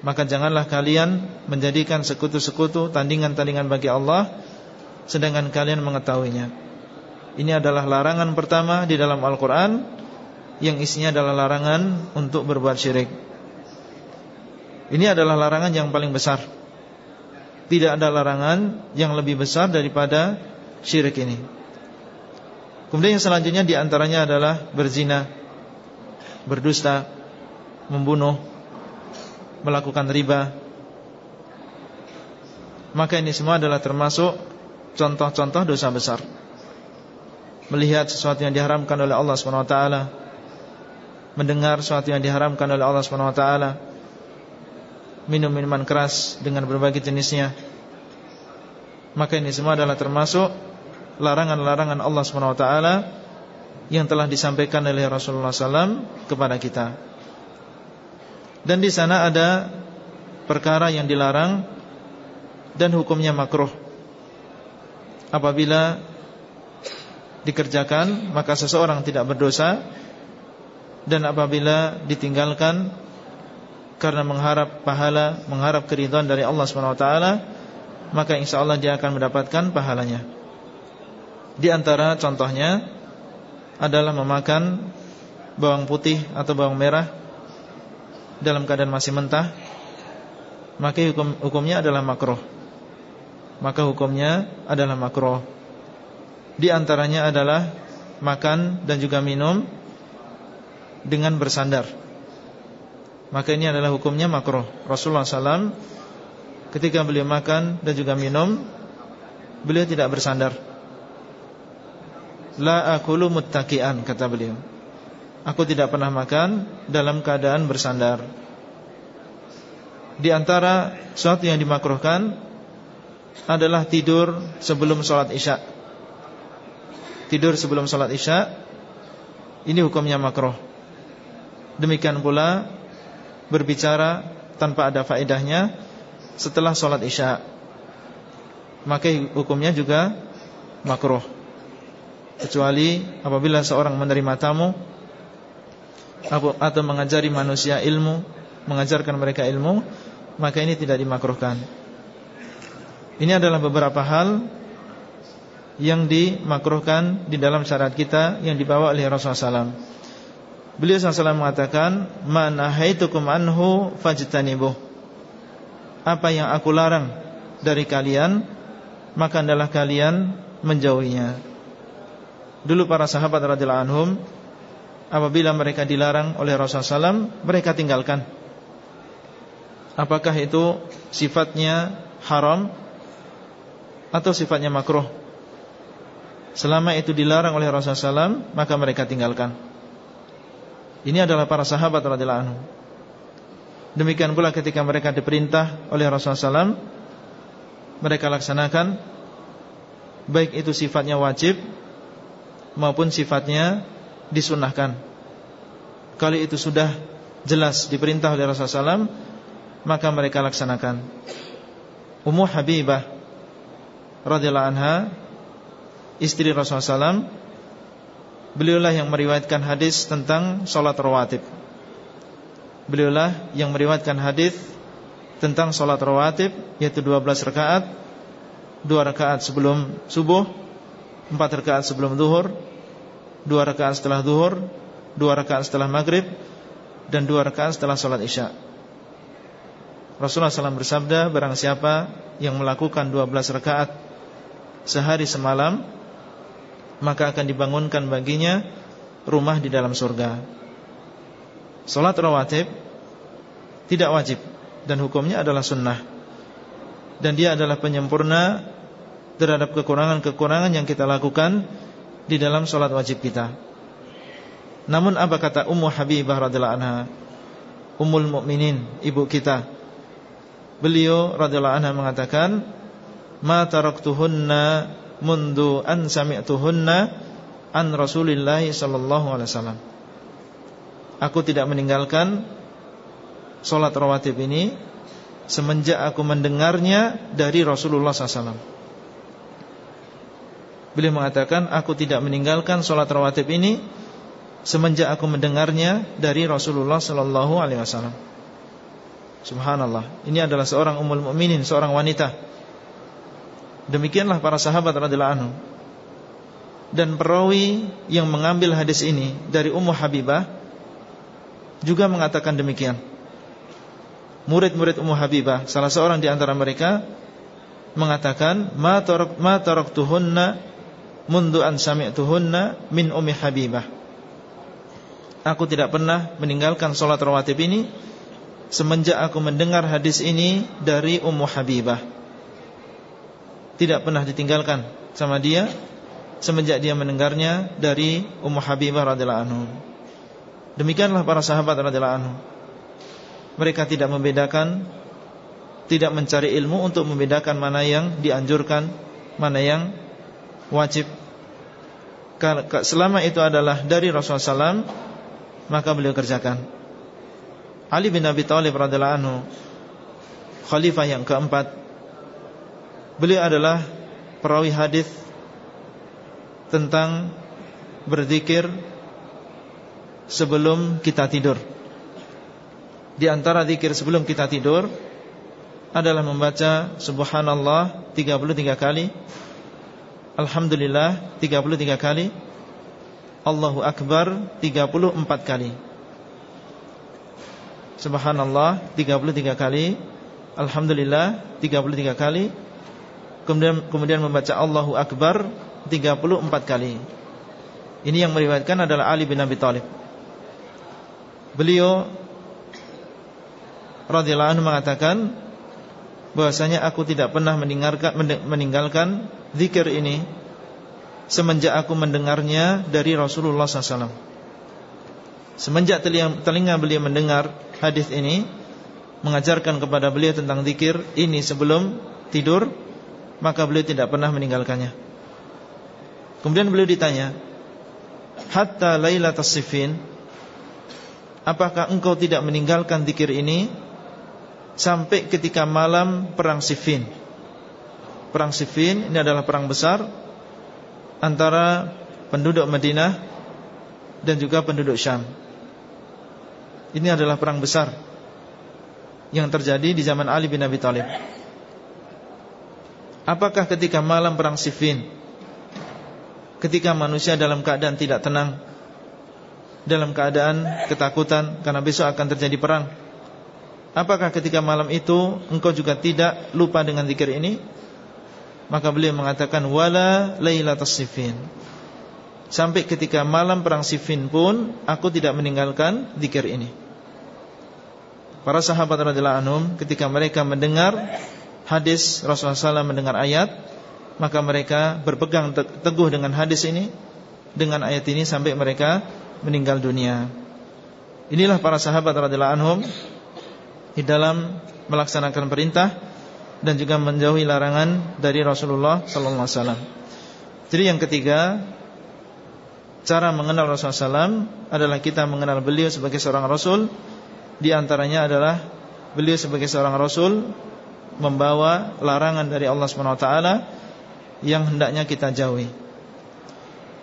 Maka janganlah kalian menjadikan sekutu-sekutu tandingan-tandingan bagi Allah sedangkan kalian mengetahuinya. Ini adalah larangan pertama di dalam Al-Qur'an yang isinya adalah larangan untuk berbuat syirik. Ini adalah larangan yang paling besar tidak ada larangan yang lebih besar daripada syirik ini. Kemudian yang selanjutnya di antaranya adalah berzina, berdusta, membunuh, melakukan riba. Maka ini semua adalah termasuk contoh-contoh dosa besar. Melihat sesuatu yang diharamkan oleh Allah SWT Mendengar sesuatu yang diharamkan oleh Allah SWT Minum minuman keras dengan berbagai jenisnya Maka ini semua adalah termasuk larangan-larangan Allah SWT yang telah disampaikan oleh Rasulullah SAW kepada kita. Dan di sana ada perkara yang dilarang dan hukumnya makruh. Apabila dikerjakan maka seseorang tidak berdosa dan apabila ditinggalkan karena mengharap pahala, mengharap keridhaan dari Allah SWT, maka insya Allah dia akan mendapatkan pahalanya. Di antara contohnya adalah memakan bawang putih atau bawang merah dalam keadaan masih mentah, maka hukum, hukumnya adalah makruh. Maka hukumnya adalah makruh. Di antaranya adalah makan dan juga minum dengan bersandar. Maka ini adalah hukumnya makruh. Rasulullah SAW ketika beliau makan dan juga minum, beliau tidak bersandar. La akulu muttaki'an kata beliau Aku tidak pernah makan dalam keadaan bersandar Di antara sesuatu yang dimakruhkan Adalah tidur sebelum sholat isya Tidur sebelum sholat isya Ini hukumnya makruh Demikian pula Berbicara tanpa ada faedahnya Setelah sholat isya Maka hukumnya juga makruh kecuali apabila seorang menerima tamu atau mengajari manusia ilmu, mengajarkan mereka ilmu, maka ini tidak dimakruhkan. Ini adalah beberapa hal yang dimakruhkan di dalam syarat kita yang dibawa oleh Rasulullah SAW. Beliau SAW mengatakan, "Manahaitukum anhu fajtanibuh." Apa yang aku larang dari kalian, maka adalah kalian menjauhinya. Dulu para sahabat radhiyallahu anhum apabila mereka dilarang oleh Rasulullah SAW, mereka tinggalkan. Apakah itu sifatnya haram atau sifatnya makruh? Selama itu dilarang oleh Rasulullah SAW, maka mereka tinggalkan. Ini adalah para sahabat radhiyallahu anhum. Demikian pula ketika mereka diperintah oleh Rasulullah SAW, mereka laksanakan baik itu sifatnya wajib maupun sifatnya disunahkan. Kalau itu sudah jelas diperintah oleh Rasulullah SAW, maka mereka laksanakan. Ummu Habibah radhiyallahu anha istri Rasulullah SAW, beliaulah yang meriwayatkan hadis tentang sholat rawatib. Beliaulah yang meriwayatkan hadis tentang sholat rawatib yaitu 12 rakaat, 2 rakaat sebelum subuh Empat rakaat sebelum zuhur Dua rakaat setelah zuhur Dua rakaat setelah maghrib Dan dua rakaat setelah sholat isya Rasulullah SAW bersabda Barang siapa yang melakukan dua belas rakaat Sehari semalam Maka akan dibangunkan baginya Rumah di dalam surga Sholat rawatib Tidak wajib Dan hukumnya adalah sunnah Dan dia adalah penyempurna terhadap kekurangan-kekurangan yang kita lakukan di dalam sholat wajib kita. Namun apa kata Ummu Habibah radhiyallahu anha, Ummul Mukminin, ibu kita. Beliau radhiyallahu anha mengatakan, "Ma taraktuhunna mundu an sami'tuhunna an Rasulillah sallallahu alaihi wasallam." Aku tidak meninggalkan sholat rawatib ini semenjak aku mendengarnya dari Rasulullah SAW. Beliau mengatakan Aku tidak meninggalkan sholat rawatib ini Semenjak aku mendengarnya Dari Rasulullah Sallallahu Alaihi Wasallam Subhanallah Ini adalah seorang umul mu'minin Seorang wanita Demikianlah para sahabat radhiyallahu anhu Dan perawi yang mengambil hadis ini Dari Ummu Habibah Juga mengatakan demikian Murid-murid Ummu Habibah Salah seorang di antara mereka Mengatakan Ma taraktuhunna mundu an sami'tuhunna min Ummi Habibah. Aku tidak pernah meninggalkan salat rawatib ini semenjak aku mendengar hadis ini dari Ummu Habibah. Tidak pernah ditinggalkan sama dia semenjak dia mendengarnya dari Ummu Habibah radhiyallahu anhu. Demikianlah para sahabat radhiyallahu anhu. Mereka tidak membedakan tidak mencari ilmu untuk membedakan mana yang dianjurkan, mana yang wajib. Selama itu adalah dari Rasulullah SAW, maka beliau kerjakan. Ali bin Abi Thalib radhiyallahu anhu, khalifah yang keempat, beliau adalah perawi hadis tentang berzikir sebelum kita tidur. Di antara zikir sebelum kita tidur adalah membaca subhanallah 33 kali Alhamdulillah 33 kali Allahu Akbar 34 kali Subhanallah 33 kali Alhamdulillah 33 kali Kemudian kemudian membaca Allahu Akbar 34 kali Ini yang meriwayatkan adalah Ali bin Abi Thalib Beliau radhiyallahu anhu mengatakan bahwasanya aku tidak pernah meninggalkan meninggalkan zikir ini semenjak aku mendengarnya dari Rasulullah SAW. Semenjak telinga beliau mendengar hadis ini mengajarkan kepada beliau tentang zikir ini sebelum tidur, maka beliau tidak pernah meninggalkannya. Kemudian beliau ditanya, "Hatta lailatas sifin, apakah engkau tidak meninggalkan zikir ini sampai ketika malam perang Siffin. Perang Siffin ini adalah perang besar antara penduduk Madinah dan juga penduduk Syam. Ini adalah perang besar yang terjadi di zaman Ali bin Abi Thalib. Apakah ketika malam perang Siffin ketika manusia dalam keadaan tidak tenang, dalam keadaan ketakutan karena besok akan terjadi perang, Apakah ketika malam itu engkau juga tidak lupa dengan zikir ini? Maka beliau mengatakan wala lailatas sifin. Sampai ketika malam perang Siffin pun aku tidak meninggalkan zikir ini. Para sahabat radhiyallahu anhum ketika mereka mendengar hadis Rasulullah SAW mendengar ayat, maka mereka berpegang teguh dengan hadis ini, dengan ayat ini sampai mereka meninggal dunia. Inilah para sahabat radhiyallahu anhum di dalam melaksanakan perintah dan juga menjauhi larangan dari Rasulullah wasallam. Jadi yang ketiga, cara mengenal Rasulullah SAW adalah kita mengenal beliau sebagai seorang rasul. Di antaranya adalah beliau sebagai seorang rasul membawa larangan dari Allah Subhanahu wa taala yang hendaknya kita jauhi.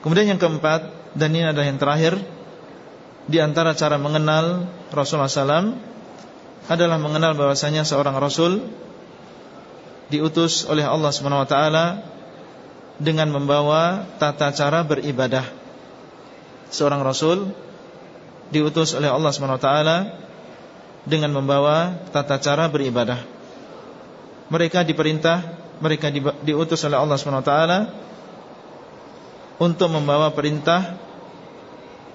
Kemudian yang keempat dan ini adalah yang terakhir di antara cara mengenal Rasulullah SAW adalah mengenal bahwasanya seorang rasul diutus oleh Allah Subhanahu wa taala dengan membawa tata cara beribadah. Seorang rasul diutus oleh Allah Subhanahu wa taala dengan membawa tata cara beribadah. Mereka diperintah, mereka diutus oleh Allah taala untuk membawa perintah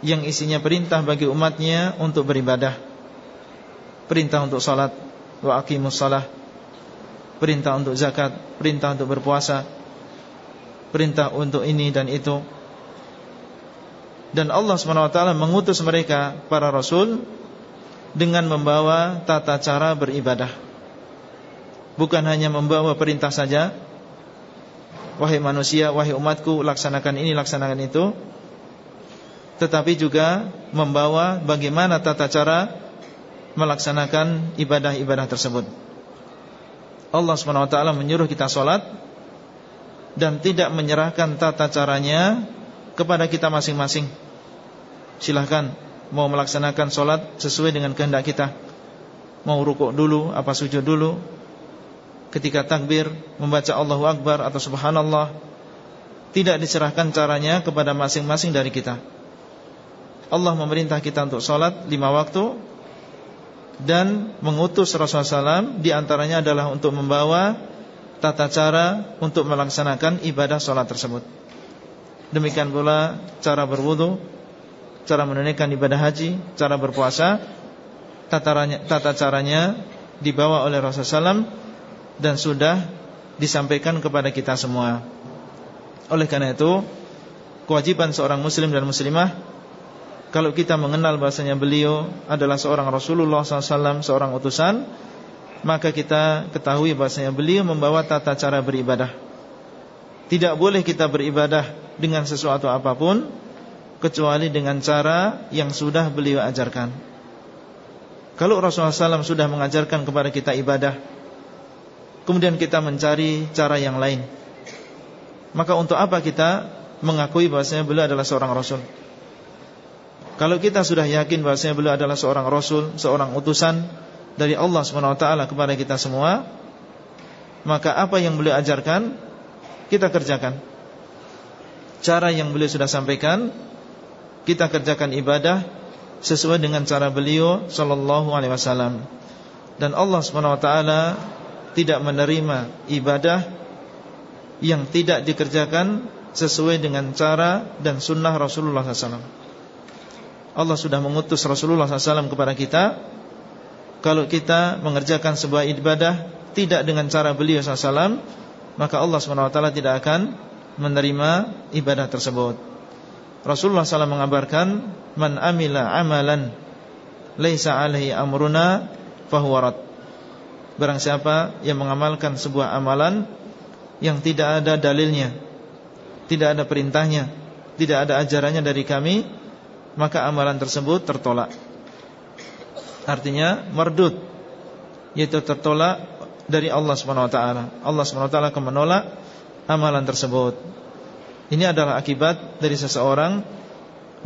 yang isinya perintah bagi umatnya untuk beribadah. Perintah untuk salat Wa aqimus salah. Perintah untuk zakat. Perintah untuk berpuasa. Perintah untuk ini dan itu. Dan Allah SWT mengutus mereka Para Rasul Dengan membawa tata cara beribadah Bukan hanya membawa perintah saja Wahai manusia, wahai umatku Laksanakan ini, laksanakan itu Tetapi juga Membawa bagaimana tata cara melaksanakan ibadah-ibadah tersebut. Allah SWT menyuruh kita sholat dan tidak menyerahkan tata caranya kepada kita masing-masing. Silahkan mau melaksanakan sholat sesuai dengan kehendak kita. Mau rukuk dulu, apa sujud dulu. Ketika takbir, membaca Allahu Akbar atau Subhanallah. Tidak diserahkan caranya kepada masing-masing dari kita. Allah memerintah kita untuk sholat lima waktu dan mengutus Rasulullah SAW di antaranya adalah untuk membawa tata cara untuk melaksanakan ibadah sholat tersebut. Demikian pula cara berwudu, cara menunaikan ibadah haji, cara berpuasa, tata caranya dibawa oleh Rasulullah SAW dan sudah disampaikan kepada kita semua. Oleh karena itu, kewajiban seorang muslim dan muslimah kalau kita mengenal bahasanya beliau adalah seorang Rasulullah SAW, seorang utusan, maka kita ketahui bahasanya beliau membawa tata cara beribadah. Tidak boleh kita beribadah dengan sesuatu apa pun kecuali dengan cara yang sudah beliau ajarkan. Kalau Rasulullah SAW sudah mengajarkan kepada kita ibadah, kemudian kita mencari cara yang lain, maka untuk apa kita mengakui bahasanya beliau adalah seorang Rasul? Kalau kita sudah yakin bahasanya beliau adalah seorang Rasul, seorang utusan dari Allah SWT kepada kita semua, maka apa yang beliau ajarkan kita kerjakan. Cara yang beliau sudah sampaikan, kita kerjakan ibadah sesuai dengan cara beliau Sallallahu Alaihi Wasallam. Dan Allah SWT tidak menerima ibadah yang tidak dikerjakan sesuai dengan cara dan sunnah Rasulullah SAW. Allah sudah mengutus Rasulullah SAW kepada kita Kalau kita mengerjakan sebuah ibadah Tidak dengan cara beliau SAW Maka Allah SWT tidak akan menerima ibadah tersebut Rasulullah SAW mengabarkan Man amila amalan Laisa alaihi amruna Fahuwarat Barang siapa yang mengamalkan sebuah amalan Yang tidak ada dalilnya Tidak ada perintahnya Tidak ada ajarannya dari kami maka amalan tersebut tertolak. Artinya merdut yaitu tertolak dari Allah taala. Allah taala akan menolak amalan tersebut. Ini adalah akibat dari seseorang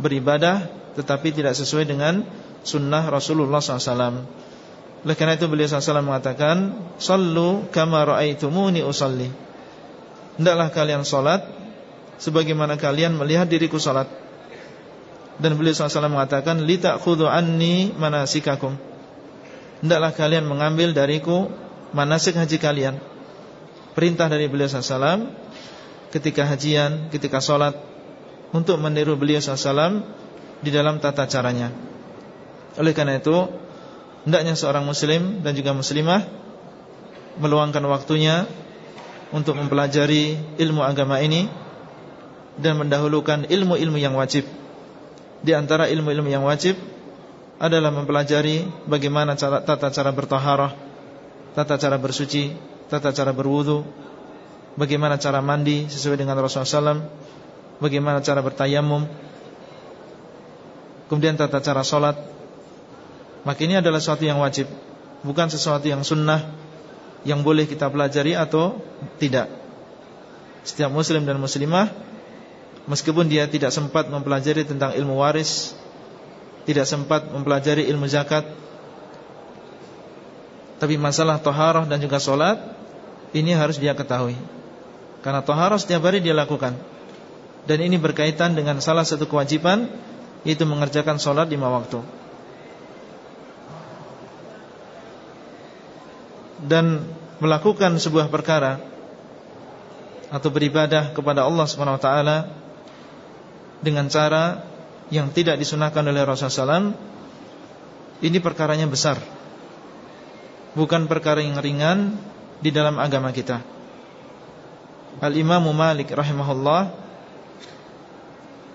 beribadah tetapi tidak sesuai dengan sunnah Rasulullah SAW. Oleh karena itu beliau SAW mengatakan, "Sallu kama ra'aitumuni usalli." Hendaklah kalian salat sebagaimana kalian melihat diriku salat. Dan beliau SAW mengatakan Lita'khudhu anni manasikakum Hendaklah kalian mengambil dariku Manasik haji kalian Perintah dari beliau SAW Ketika hajian, ketika sholat Untuk meniru beliau SAW Di dalam tata caranya Oleh karena itu Hendaknya seorang muslim dan juga muslimah Meluangkan waktunya Untuk mempelajari ilmu agama ini Dan mendahulukan ilmu-ilmu yang wajib di antara ilmu-ilmu yang wajib adalah mempelajari bagaimana cara, tata cara bertaharah, tata cara bersuci, tata cara berwudu, bagaimana cara mandi sesuai dengan Rasulullah SAW, bagaimana cara bertayamum, kemudian tata cara sholat. Maka ini adalah sesuatu yang wajib, bukan sesuatu yang sunnah yang boleh kita pelajari atau tidak. Setiap muslim dan muslimah Meskipun dia tidak sempat mempelajari tentang ilmu waris Tidak sempat mempelajari ilmu zakat Tapi masalah toharoh dan juga sholat Ini harus dia ketahui. Karena toharoh setiap hari dia lakukan. Dan ini berkaitan dengan salah satu kewajiban Yaitu mengerjakan sholat lima waktu Dan melakukan sebuah perkara Atau beribadah kepada Allah SWT dengan cara yang tidak disunahkan oleh Rasulullah SAW Ini perkaranya besar. Bukan perkara yang ringan Di dalam agama kita. Al-Imam Malik rahimahullah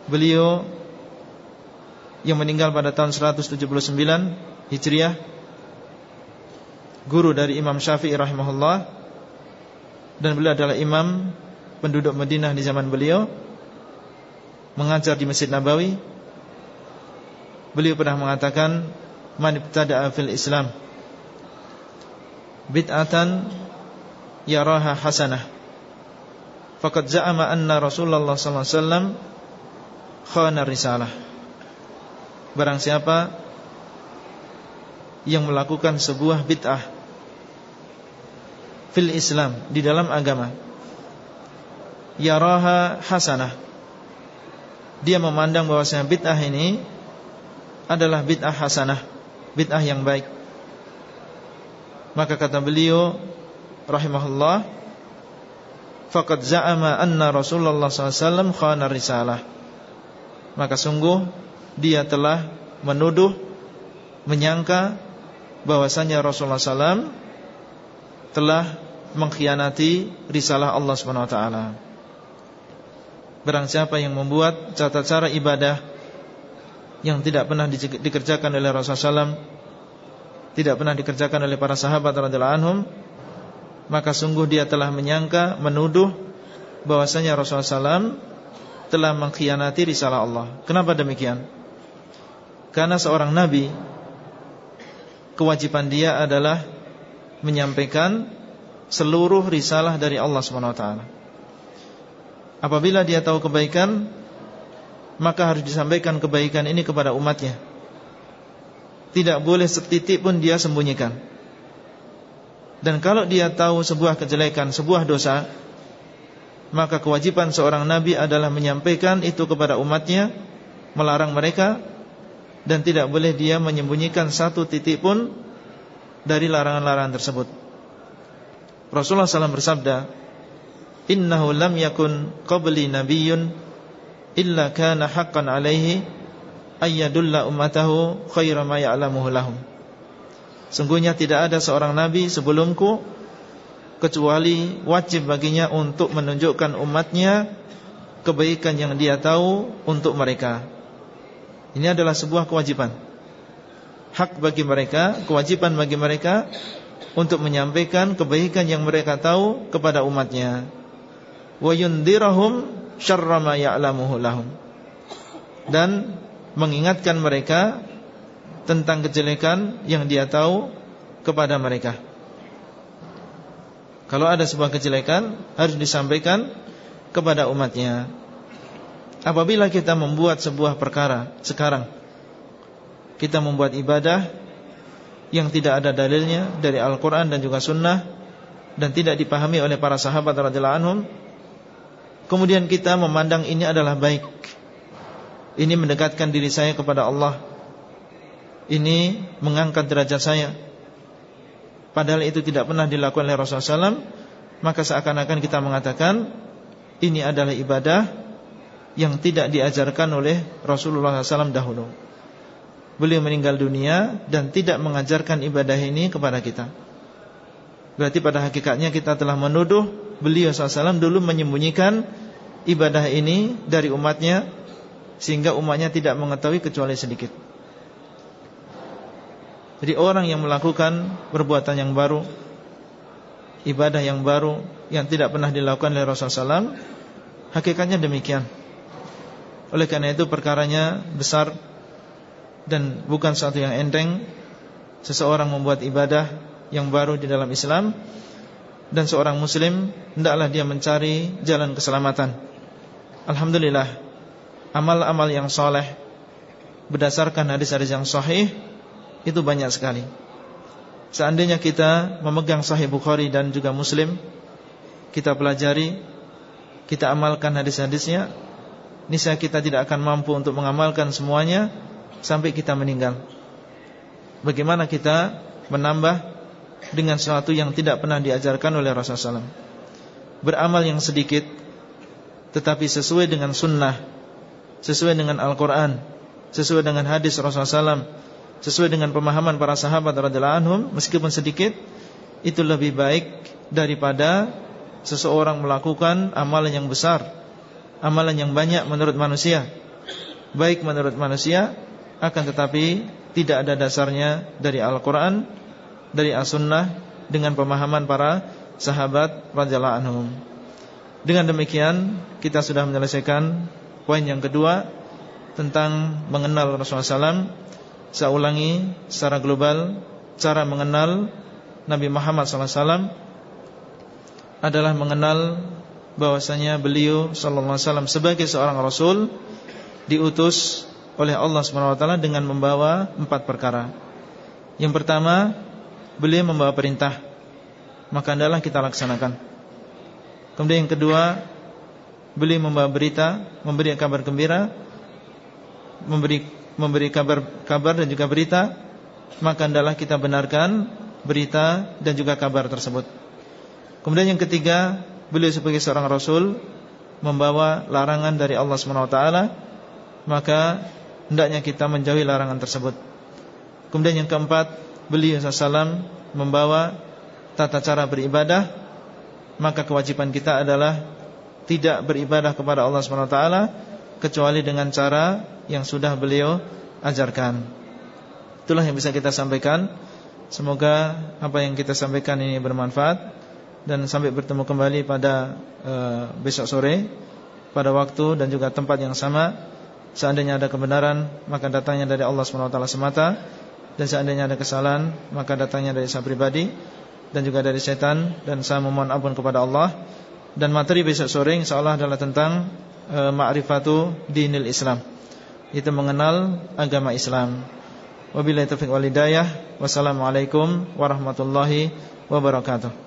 Beliau Yang meninggal pada tahun 179 Hijriah Guru dari Imam Syafi'i rahimahullah. Dan beliau adalah imam Penduduk Madinah di zaman beliau. Mengajar di Masjid Nabawi. Beliau pernah mengatakan Man ibtada'a fil Islam Bid'atan Yaraha hasanah. Fakat za'ama anna Rasulullah SAW Khana risalah. Barang siapa Yang melakukan sebuah bid'ah Fil Islam Di dalam agama. Yaraha hasanah. Dia memandang bahwasanya bid'ah ini adalah bid'ah hasanah, bid'ah yang baik. Maka kata beliau rahimahullah, faqad za'ama anna Rasulullah SAW khana risalah. Maka sungguh dia telah menuduh menyangka bahwasanya Rasulullah SAW telah mengkhianati risalah Allah Subhanahu wa taala. Barang siapa yang membuat tata cara ibadah yang tidak pernah dikerjakan oleh Rasulullah SAW, tidak pernah dikerjakan oleh para sahabat radhiyallahu anhum, maka sungguh dia telah menyangka, menuduh bahwasanya Rasulullah SAW telah mengkhianati risalah Allah. Kenapa demikian? Karena seorang nabi kewajiban dia adalah menyampaikan seluruh risalah dari Allah SWT. Apabila dia tahu kebaikan, maka harus disampaikan kebaikan ini kepada umatnya. Tidak boleh setitik pun dia sembunyikan. Dan kalau dia tahu sebuah kejelekan, sebuah dosa, maka kewajiban seorang nabi adalah menyampaikan itu kepada umatnya, melarang mereka dan tidak boleh dia menyembunyikan satu titik pun dari larangan-larangan tersebut. Rasulullah SAW bersabda, "Innahu lam yakun qabli nabiyyun illa kana haqqan 'alaihi ayyadulla ummatahu khaira ma ya'lamuhu lahum." Sungguhnya tidak ada seorang nabi sebelumku kecuali wajib baginya untuk menunjukkan umatnya kebaikan yang dia tahu untuk mereka. Ini adalah sebuah kewajiban Hak bagi mereka, kewajiban bagi mereka Untuk menyampaikan kebaikan yang mereka tahu kepada umatnya. Wa yundirahum syarra ma ya'lamuhu lahum. Dan mengingatkan mereka Tentang kejelekan yang dia tahu kepada mereka. Kalau ada sebuah kejelekan Harus disampaikan kepada umatnya. Apabila kita membuat sebuah perkara sekarang Kita membuat ibadah Yang tidak ada dalilnya Dari Al-Quran dan juga Sunnah Dan tidak dipahami oleh para sahabat radhiyallahu anhum. Kemudian kita memandang ini adalah baik. Ini mendekatkan diri saya kepada Allah. Ini mengangkat derajat saya. Padahal itu tidak pernah dilakukan oleh Rasulullah SAW Maka seakan-akan kita mengatakan Ini adalah ibadah yang tidak diajarkan oleh Rasulullah SAW dahulu. Beliau meninggal dunia dan tidak mengajarkan ibadah ini kepada kita. Berarti pada hakikatnya kita telah menuduh beliau SAW dulu menyembunyikan ibadah ini dari umatnya sehingga umatnya tidak mengetahui kecuali sedikit. Jadi orang yang melakukan perbuatan yang baru, ibadah yang baru yang tidak pernah dilakukan oleh Rasulullah SAW, hakikatnya demikian. Oleh karena itu perkaranya besar dan bukan satu yang enteng seseorang membuat ibadah yang baru di dalam Islam dan seorang muslim hendaklah dia mencari jalan keselamatan. Alhamdulillah amal-amal yang soleh berdasarkan hadis-hadis yang sahih itu banyak sekali. Seandainya kita memegang sahih Bukhari dan juga Muslim Kita pelajari Kita amalkan hadis-hadisnya niscaya kita tidak akan mampu untuk mengamalkan semuanya sampai kita meninggal. Bagaimana kita menambah dengan sesuatu yang tidak pernah diajarkan oleh Rasulullah SAW. Beramal yang sedikit tetapi sesuai dengan sunnah, sesuai dengan Al-Quran, sesuai dengan hadis Rasulullah SAW, sesuai dengan pemahaman para sahabat radhiyallahu anhum, meskipun sedikit, itu lebih baik daripada seseorang melakukan amalan yang besar amalan yang banyak menurut manusia Baik menurut manusia Akan tetapi tidak ada dasarnya dari Al-Quran Dari As-Sunnah Dengan pemahaman para sahabat radhiyallahu anhum. Dengan demikian kita sudah menyelesaikan Poin yang kedua Tentang mengenal Rasulullah SAW Saya ulangi secara global Cara mengenal Nabi Muhammad SAW Adalah mengenal bahwasanya beliau wasallam sebagai seorang rasul diutus oleh Allah taala dengan membawa empat perkara. Yang pertama, beliau membawa perintah. Maka adalah kita laksanakan. Kemudian yang kedua, beliau membawa berita, memberi kabar gembira, memberi memberi kabar kabar dan juga berita, maka adalah kita benarkan berita dan juga kabar tersebut. Kemudian yang ketiga, beliau sebagai seorang rasul membawa larangan dari Allah SWT maka hendaknya kita menjauhi larangan tersebut. Kemudian yang keempat, beliau SAW membawa tata cara beribadah, maka kewajiban kita adalah tidak beribadah kepada Allah SWT kecuali dengan cara yang sudah beliau ajarkan. Itulah yang bisa kita sampaikan. Semoga apa yang kita sampaikan ini bermanfaat dan sampai bertemu kembali pada uh, besok sore pada waktu dan juga tempat yang sama. Seandainya ada kebenaran maka datangnya dari Allah SWT semata dan seandainya ada kesalahan maka datangnya dari saya pribadi dan juga dari setan dan saya memohon ampun kepada Allah. Dan materi besok sore insyaallah adalah tentang e, ma'rifatu dinil Islam. Itu mengenal agama Islam. Wabillahi taufiq wal hidayah. Wassalamualaikum warahmatullahi wabarakatuh.